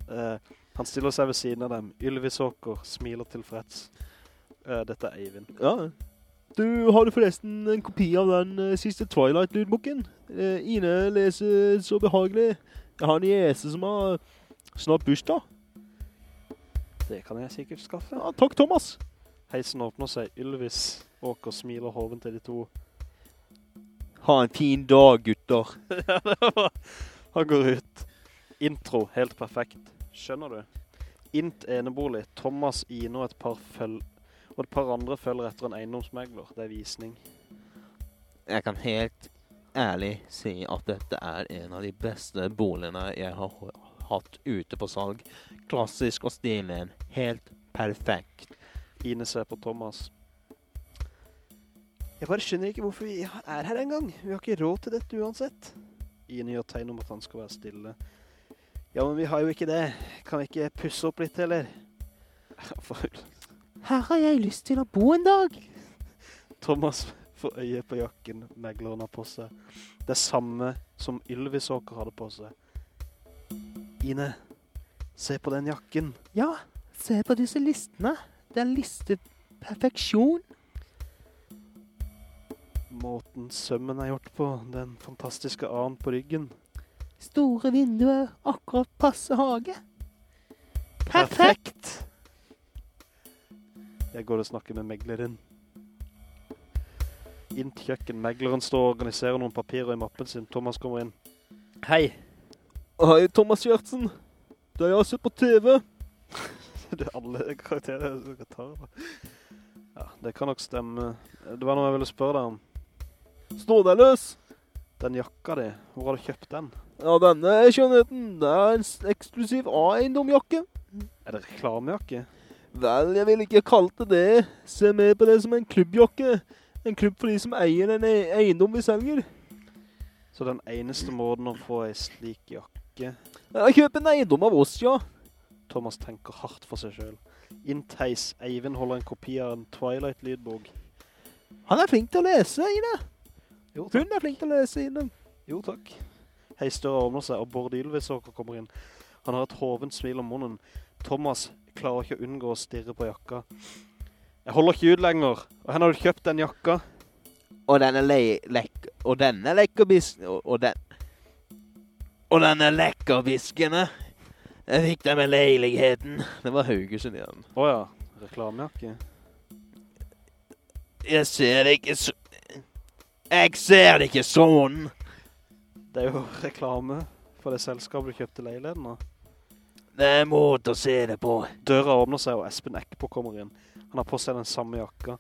uh, han stiller seg ved siden av dem. Ylvis Åker smiler tilfreds. Uh, dette er Eivind. Ja. Du, har du forresten en kopi av den uh, siste Twilight-lydboken? Uh, Ine leser så behagelig. Jeg har en jese som har snart bursdag. Det kan jeg sikkert skaffe. Ja, takk, Thomas. Heisen åpner seg. Ylvis åker smiler hoven til de to. Ha en fin dag, gutter. Han går ut. Intro, helt perfekt. Skjønner du? Int enebolig. Thomas, Ine og et par føl... Og et par andre følger etter en eiendomsmegler. Det er visning. Jeg kan helt ærlig si at dette er en av de beste boligene jeg har hatt ute på salg. Klassisk og stilen. Helt perfekt. Ine ser på Thomas. Jeg bare skjønner ikke hvorfor vi er her engang. Vi har ikke råd til dette uansett. Ine gjør tegn om at han skal være stille. Ja, men vi har jo ikke det. Kan vi ikke pusse opp litt, heller? Her har jeg lyst til å bo en dag. Thomas får øye på jakken megleren har på seg. Det samme som Ylvisåker hadde på seg. Ine, se på den jakken. Ja, se på disse listene. Det er listeperfeksjon. Måten sømmen er gjort på, den fantastiske anen på ryggen. Store vinduer, akkurat passe hage. Perfekt! Jeg går og snakker med megleren. Inn til kjøkken. Megleren står og organiserer noen papirer i mappen sin. Thomas kommer inn. Hei! Hei, Thomas Gjertsen. Det har jeg sett på TV. Det er alle karakterer jeg skal ta. Ja, det kan nok stemme. Det var noe jeg ville spørre deg om. Stå deg løs. Den jakka di, hvor har du kjøpt den? Ja, denne skjønnheten. Det er en eksklusiv A-eiendomjakke. Er det reklamejakke? Vel, jeg vil ikke kalt det det. Se mer på det som en klubbjakke. En klubb for de som eier den e- eiendom vi selger. Så den eneste måten å få en slik jakke Jeg kjøp en eiendom av oss, ja. Thomas tenker hardt for seg sjøl. Inntheis Eivind holder en kopi av en Twilight-lydbok. Han er flink til å lese i det. Jo, Hun er flink til å lese innom. Jo, takk. Heister åpner seg, og Bård Ylvisåker kommer inn. Han har et hovent smil om munnen. Thomas klarer ikke å unngå å stirre på jakka. Jeg holder ikke ut lenger. Og henne har du kjøpt den jakka? Og denne le lekk... Og denne lekkerbisken... Og, og den... Og denne lekkerbiskene. Jeg fikk den med leiligheten. Det var Haugesund igjen. Åja, reklamejakke. Jeg ser det ikke så... Jeg ser det ikke sånn. Det er jo reklame for det selskapet du kjøpte leiligheten av. Det er en måte å se det på. Døra åpner seg, og Espen Ekpo kommer inn. Han har på seg den samme jakka.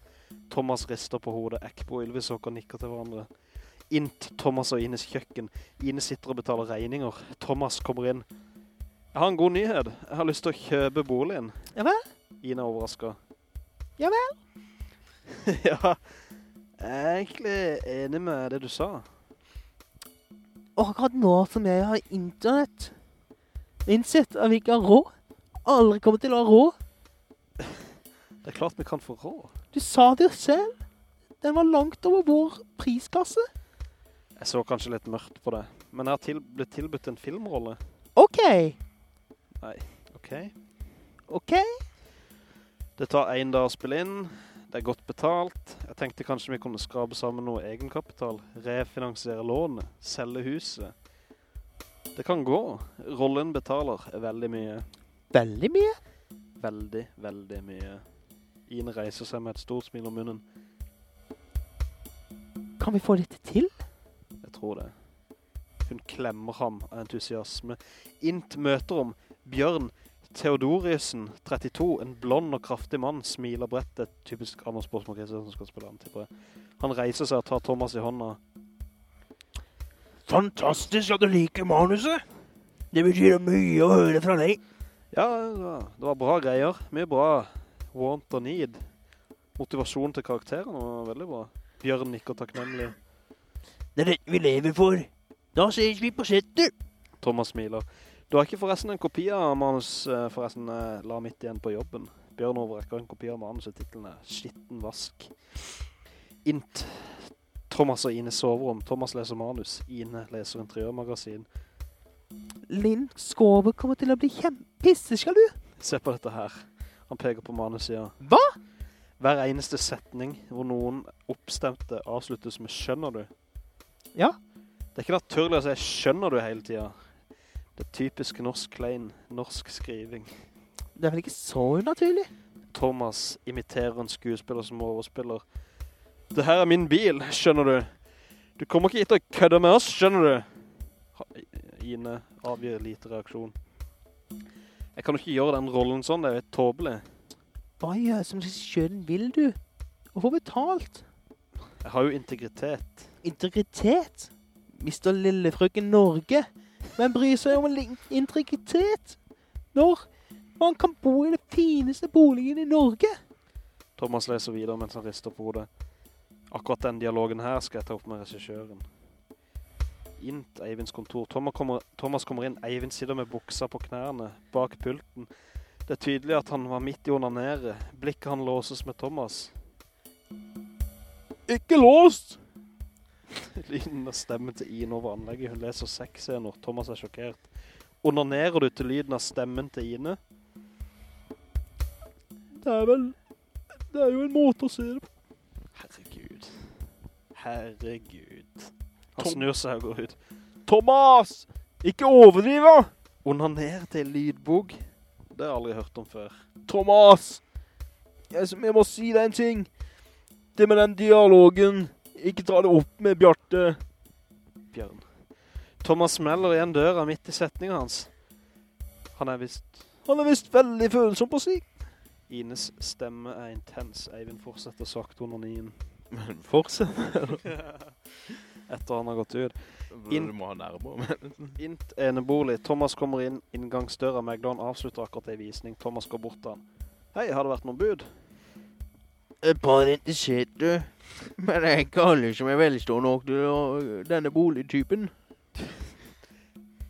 Thomas rister på hodet. Ekpo og Ylvisåker nikker til hverandre. Int Thomas og Ines kjøkken. Ines sitter og betaler regninger. Thomas kommer inn. Jeg har en god nyhet. Jeg har lyst til å kjøpe boligen. Ja vel? Ine er overrasket. Ja vel? ja, jeg er egentlig enig med det du sa. Og akkurat nå som jeg har internett, innsett at vi ikke har råd, aldri kommer til å ha råd. Det er klart vi kan få råd. Du sa det jo selv. Den var langt over vår priskasse. Jeg så kanskje litt mørkt på det, men jeg har til, blitt tilbudt en filmrolle. Ok, Nei, Ok? ok. Det tar en dag å spille inn. Det er godt betalt. Jeg tenkte kanskje vi kunne skrabe sammen noe egenkapital, refinansiere lånet, selge huset. Det kan gå. Rollen betaler veldig mye. Veldig mye. Veldig, veldig mye. Ine reiser seg med et stort smil om munnen. Kan vi få dette til? Jeg tror det. Hun klemmer ham av entusiasme. Int møter om Bjørn Theodoriussen, 32, en blond og kraftig mann, smiler bredt et typisk Anders Borsmark som skal spille han, tipper jeg. Han reiser seg og tar Thomas i hånda. Fantastisk at du liker manuset. Det betyr mye å høre fra deg. Ja, det var, bra greier. Mye bra want og need. Motivasjon til karakteren var veldig bra. Bjørn nikker takknemlig. Det er dette vi lever for. Da ses vi på setter. Thomas smiler. Du har ikke forresten en kopi av manus, eh, forresten, eh, la midt igjen på jobben. Bjørn overrekker en kopi av manus, og titlen er Skitten vask. Int. Thomas og Ine sover om. Thomas leser manus. Ine leser interiørmagasin. Linn Skåbe kommer til å bli kjempisse, skal du? Se på dette her. Han peker på manussida. Hva? Hver eneste setning hvor noen oppstemte avsluttes med «skjønner du». Ja. Det er ikke naturlig å si «skjønner du» hele tiden. Det er typisk norsk klein, norsk skriving. Det er vel ikke så unaturlig? Thomas imiterer en skuespiller som overspiller. Det her er min bil, skjønner du. Du kommer ikke hit og kødder med oss, skjønner du. Ine avgjør lite reaksjon. Jeg kan jo ikke gjøre den rollen sånn, det er jo tåbelig.» Hva gjør som skjønn vil du? Og få betalt? Jeg har jo integritet. Integritet? Mister lillefrøken Norge? Hvem bryr seg om li- integritet? Når man kan bo i det fineste boligen i Norge? Thomas leser videre mens han rister på hodet. Akkurat den dialogen her skal jeg ta opp med regissøren. Int Eivinds kontor. Thomas kommer, Thomas kommer inn. Eivind sitter med buksa på knærne bak pulten. Det er tydelig at han var midt i onanere. Blikket han låses med Thomas. Ikke låst! Lyden av stemmen til Ine over anlegget. Hun leser sexscener. Thomas er sjokkert. Onanerer du til lyden av stemmen til Ine? Det er vel... Det er jo en måte å si det på. Herregud. Herregud. Han Tom- snur seg og går ut. Thomas! Ikke overdrive! Onaner til lydbok? Det har jeg aldri hørt om før. Thomas! Jeg, jeg må si deg en ting. Det med den dialogen. Ikke dra det opp med Bjarte. Bjørn. Thomas smeller igjen døra midt i setningen hans. Han er visst... Han er vist veldig følsom på seg. Ines stemme er intens. Eivind fortsetter sakte under nien. Men fortsett. Etter han har gått ut. Inn- Du må ha nærmere. Int enebolig. Thomas kommer inn inngangsdøra. Megleren avslutter akkurat en visning. Thomas går bort til han. Hei, har det vært noen bud? Et par interesserte. Men det er ikke alle som er velstående nok til denne boligtypen.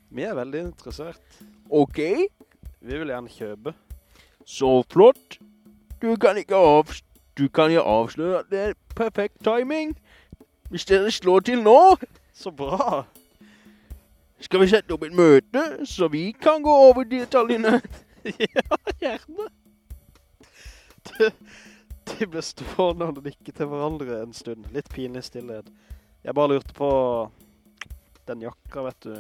Vi er veldig interessert. Ok, Vi vil gjerne kjøpe. så flott. Du kan ikke av... Du kan jo avsløre at det er perfekt timing. Hvis dere slår til nå, Så bra! skal vi sette opp et møte, så vi kan gå over detaljene. ja, gjerne. De, de ble stående og nikke til hverandre en stund. Litt pinlig stillhet. Jeg bare lurte på den jakka, vet du.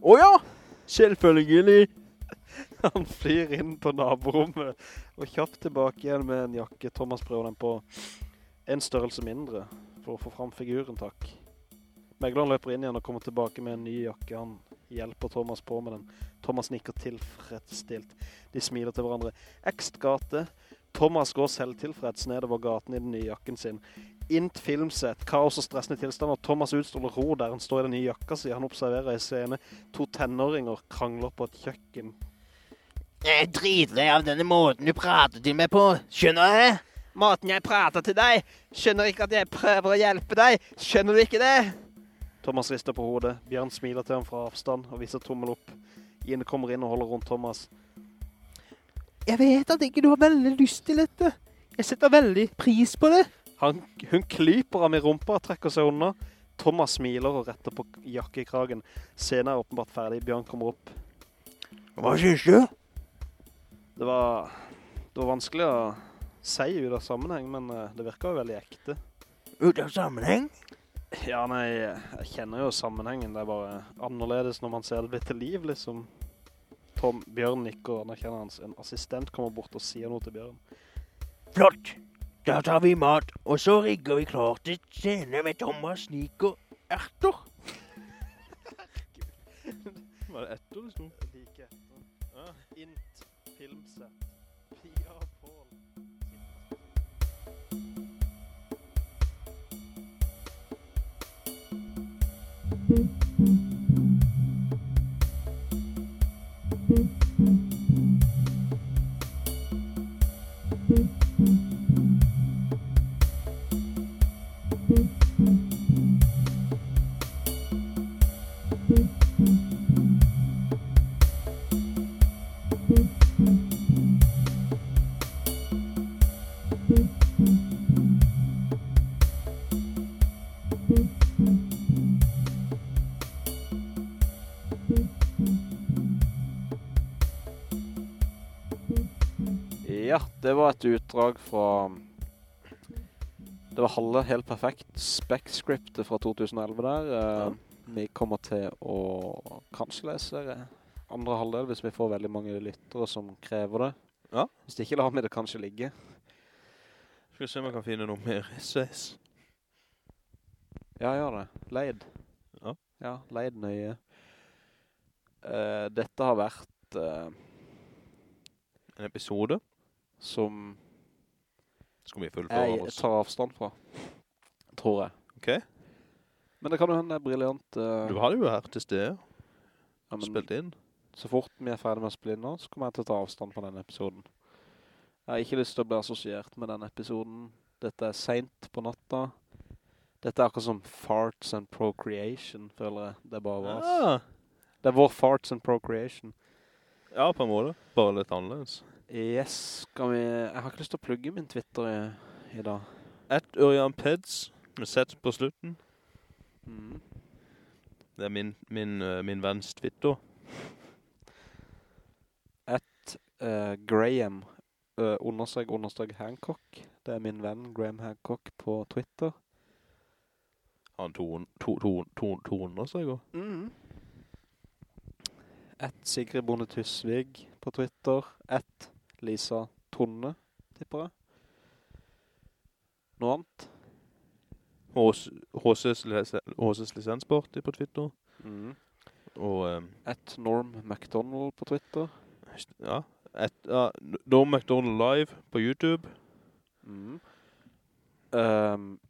Å ja, selvfølgelig. Han flyr inn på naborommet og kjapt tilbake igjen med en jakke. Thomas prøver den på en størrelse mindre for å få fram figuren, takk. Megleren løper inn igjen og kommer tilbake med en ny jakke. Han hjelper Thomas på med den. Thomas nikker tilfredsstilt. De smiler til hverandre. Ekstgate. Thomas går selvtilfreds nedover gaten i den nye jakken sin. Int filmsett, kaos og stressende tilstander. Thomas utstråler ro der han står i den nye jakka si. Han observerer i scene to tenåringer krangler på et kjøkken. Jeg er dritlei av denne måten du prater til meg på. Skjønner jeg? Måten jeg prater til deg, skjønner ikke at jeg prøver å hjelpe deg. Skjønner du ikke det? Thomas rister på hodet. Bjørn smiler til ham fra avstand og viser tommel opp. Ine kommer inn og holder rundt Thomas. Jeg vet at ikke du har veldig lyst til dette. Jeg setter veldig pris på det. Han, hun klyper ham i rumpa og trekker seg unna. Thomas smiler og retter på jakkekragen. Scenen er åpenbart ferdig. Bjørn kommer opp. Hva synes du? Det var, det var vanskelig å si ut av sammenheng, men eh, det virker jo veldig ekte. Ut av sammenheng? Ja, nei, jeg kjenner jo sammenhengen. Det er bare annerledes når man ser det bli til liv, liksom. Tom, Bjørn nikker og anerkjenner hans. En assistent kommer bort og sier noe til Bjørn. Flott. Da tar vi mat, og så rigger vi klart til scene med Thomas sniker erter. Var det etter det sto? Like etter. Int, filmsett, Pia og det var et utdrag fra Det var halve helt perfekt spec-scriptet fra 2011 der. Ja. Vi kommer til å kanskje lese det andre halvdel hvis vi får veldig mange lyttere som krever det. Ja. Hvis det ikke lar vi det kanskje ligge. Skal vi se om jeg kan finne noe mer essays. Ja, gjør det. Leid. Ja. Ja, leid nøye. Uh, dette har vært Uh, En episode som skal vi fullføre jeg oss. tar avstand fra, tror jeg. Ok. Men det kan jo hende det er briljant. Uh, Du har jo her til sted, ja, spilt inn. Så fort vi er ferdig med å spille inn nå, så kommer jeg til å ta avstand fra denne episoden. Jeg har ikke lyst til å bli assosiert med denne episoden. Dette er sent på natta. Dette er akkurat som farts and procreation, føler jeg. Det er bare vas. Ja. Det er vår farts and procreation. ja, på en måte. Bare litt annerledes. Yes, skal vi... Jeg har ikke lyst til å plugge min Twitter i, i dag. At Ørjan Peds, med sett på slutten. Mm. Det er min, min, eh, min venns Twitter. Eh, Graham, uh, understrek, understeg Hancock. Det er min venn Graham Hancock på Twitter. Han to, to, to, to, to understreker? Mm. At Sigrid Bonde Tysvig på Twitter. Et Lisa Tonne, tipper jeg. Noe annet? HCs, lisensparty på Twitter. Mm. Og, Um, At Norm MacDonald på Twitter. ja, et, uh, Norm McDonald Live på YouTube. Mm. Um,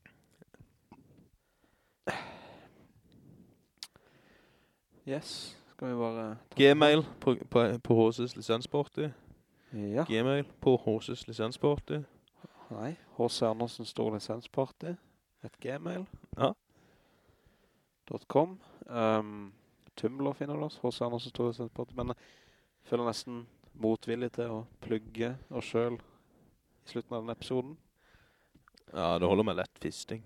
yes, skal vi bare... Gmail på, på, på HCs lisensparty. Ja. Gmail på Horses lisensparty. Nei, H.C. Andersen Stor Lisensparty. Et gmail. Ja. .com. Um, Tumblr finner du oss. H.C. Andersen Stor Lisensparty. Men jeg føler nesten motvillig til å plugge oss selv i slutten av denne episoden. Ja, det holder med lett fisting.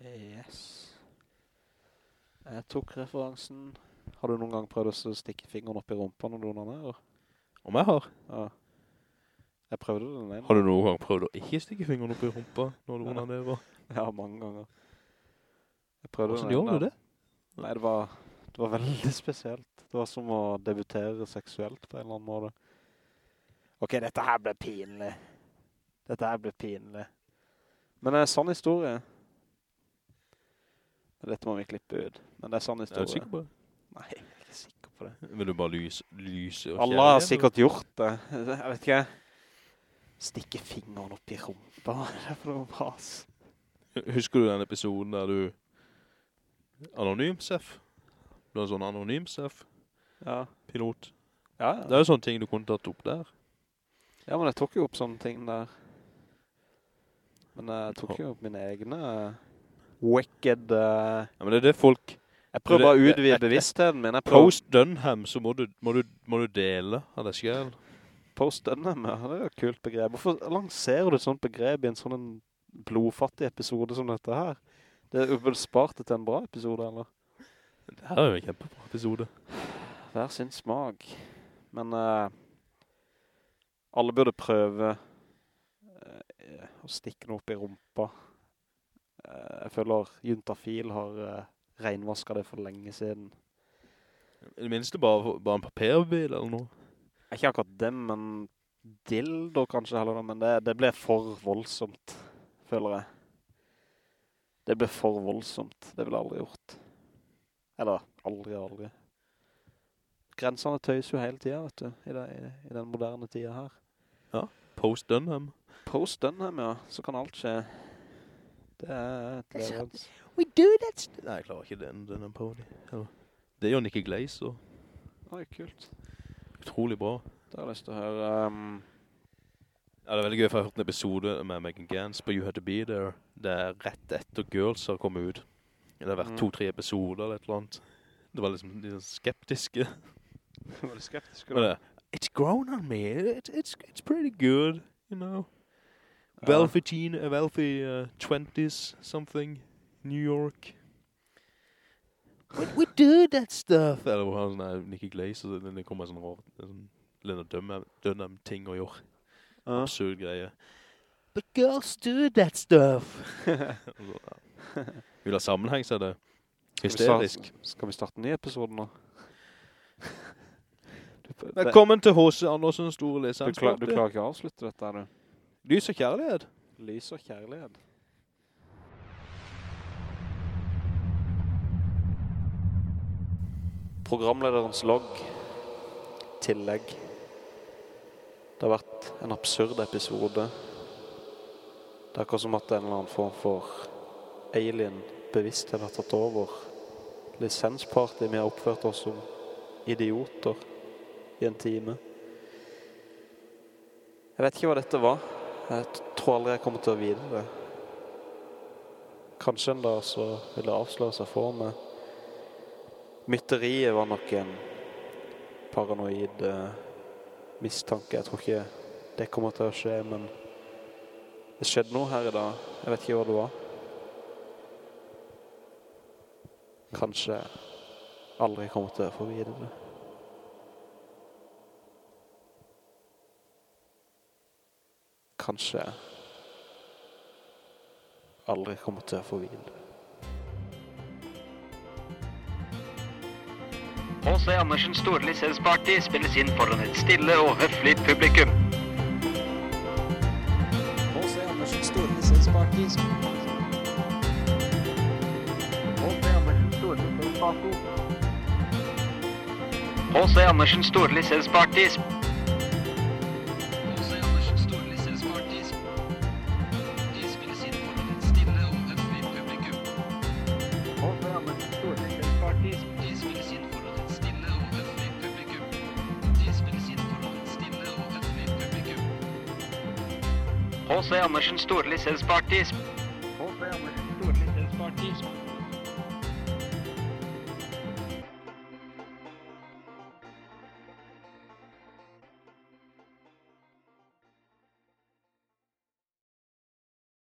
Yes. Jeg tok referansen. Har du noen gang prøvd å stikke fingeren opp i rumpa når du onanerer? Om jeg har? Ja. Jeg prøvde det den ene. Har du noen gang prøvd å ikke stikke fingeren opp i rumpa når du onanerer? Ja, mange ganger. Jeg prøvde Hvordan den gjør gjorde du det? Nei, det var, det var veldig spesielt. Det var som å debutere seksuelt på en eller annen måte. Ok, dette her ble pinlig. Dette her ble pinlig. Men det er en sann historie. Dette må vi klippe ut. Men det er sann Er historie. du sikker på det? Nei, på det. Vil du bare lyse, lyse og kjære? kjærlighet, har sikkert gjort det. Jeg vet ikke. Stikke fingeren opp i rumpa. Det er for noe vas? Husker du den episoden der du Anonym Sef? Du er en sånn anonym Sef Ja. pilot. Ja, Det er jo sånne ting du kunne tatt opp der. ja, men jeg tok jo opp sånne ting der. Men jeg tok jo opp mine egne eh, wicked... Uh... Ja, men det er det folk jeg prøver bare å utvide bevisstheten min. Post Dunham, så må du, må du, må du dele av deg selv. post Dunham, ja, Det er jo et kult begrep. Hvorfor lanserer du et sånt begrep i en sånn blodfattig episode som dette her? Det er jo vel spart det til en bra episode, eller? Det her er jo en kjempebra episode. Hver sin smak. Men uh, alle burde prøve uh, å stikke noe opp i rumpa. Uh, jeg føler Juntafil har uh, renvasket det for lenge siden. I det minste bare, bare en papirbil eller noe. Ikke akkurat det, men dildo kanskje heller, men det, det ble for voldsomt, føler jeg. Det ble for voldsomt. Det ville jeg aldri gjort. Eller, aldri, aldri. Grensene tøys jo hele tiden, vet du, i, det, i, i den moderne tiden her. Ja, Post Dunham. Post Dunham, ja, så kan alt skje. Det er et. We do that. Nei, jeg klarer ikke den, den. Eller, Det er jo Nicky Glaser. Oi, kult. Utrolig bra. Det har jeg lyst til å høre. Um, Ja, det er veldig gøy, for jeg har hørt en episode med Megan Gans på You Had To Be There. Det er rett etter Girls har kommet ut. Det har vært Mm. to-tre episoder eller et eller annet. Det var liksom de skeptiske. var de skeptiske? Da? det, it's grown on me. It, it's, it's pretty good, you know. Wealthy teen, uh, wealthy uh, 20s something, New York. We, we do that stuff. Eller hvor han sånn Nicky Glaser, og det kommer sånn rar, sånn Lena Dunham, Dunham ting å gjøre. Ja. Absurd greie. But girls do that stuff. Vi. Vil ha sammenheng, så er det Skal vi hysterisk. Skal vi starte en ny episode nå? Velkommen til H.C. Andersen store du, klar, du klarer ikke å avslutte dette, er du. Lys og kjærlighet. Lys og kjærlighet. Programlederens logg. Tillegg. Det har vært en absurd episode. Det er akkurat som at en eller annen form for alien-bevissthet har tatt over. Lisensparty, vi har oppført oss som idioter i en time. Jeg vet ikke hva dette var. Jeg tror aldri jeg kommer til å vite det. Kanskje en dag så vil det avsløre seg for meg. Mytteriet var nok en paranoid eh, mistanke. Jeg tror ikke det kommer til å skje, men det skjedde noe her i dag. Jeg vet ikke hva det var. Kanskje aldri kommer til å få vite det. Kanskje aldri kommer til å få hvile. H.C. Andersens store lisensparty spilles inn foran et stille og høflig publikum. H.C. Andersens store lisensparty. H.C. Andersens store lisensparty. Lisensparty. H.C. Andersens store lisensparty.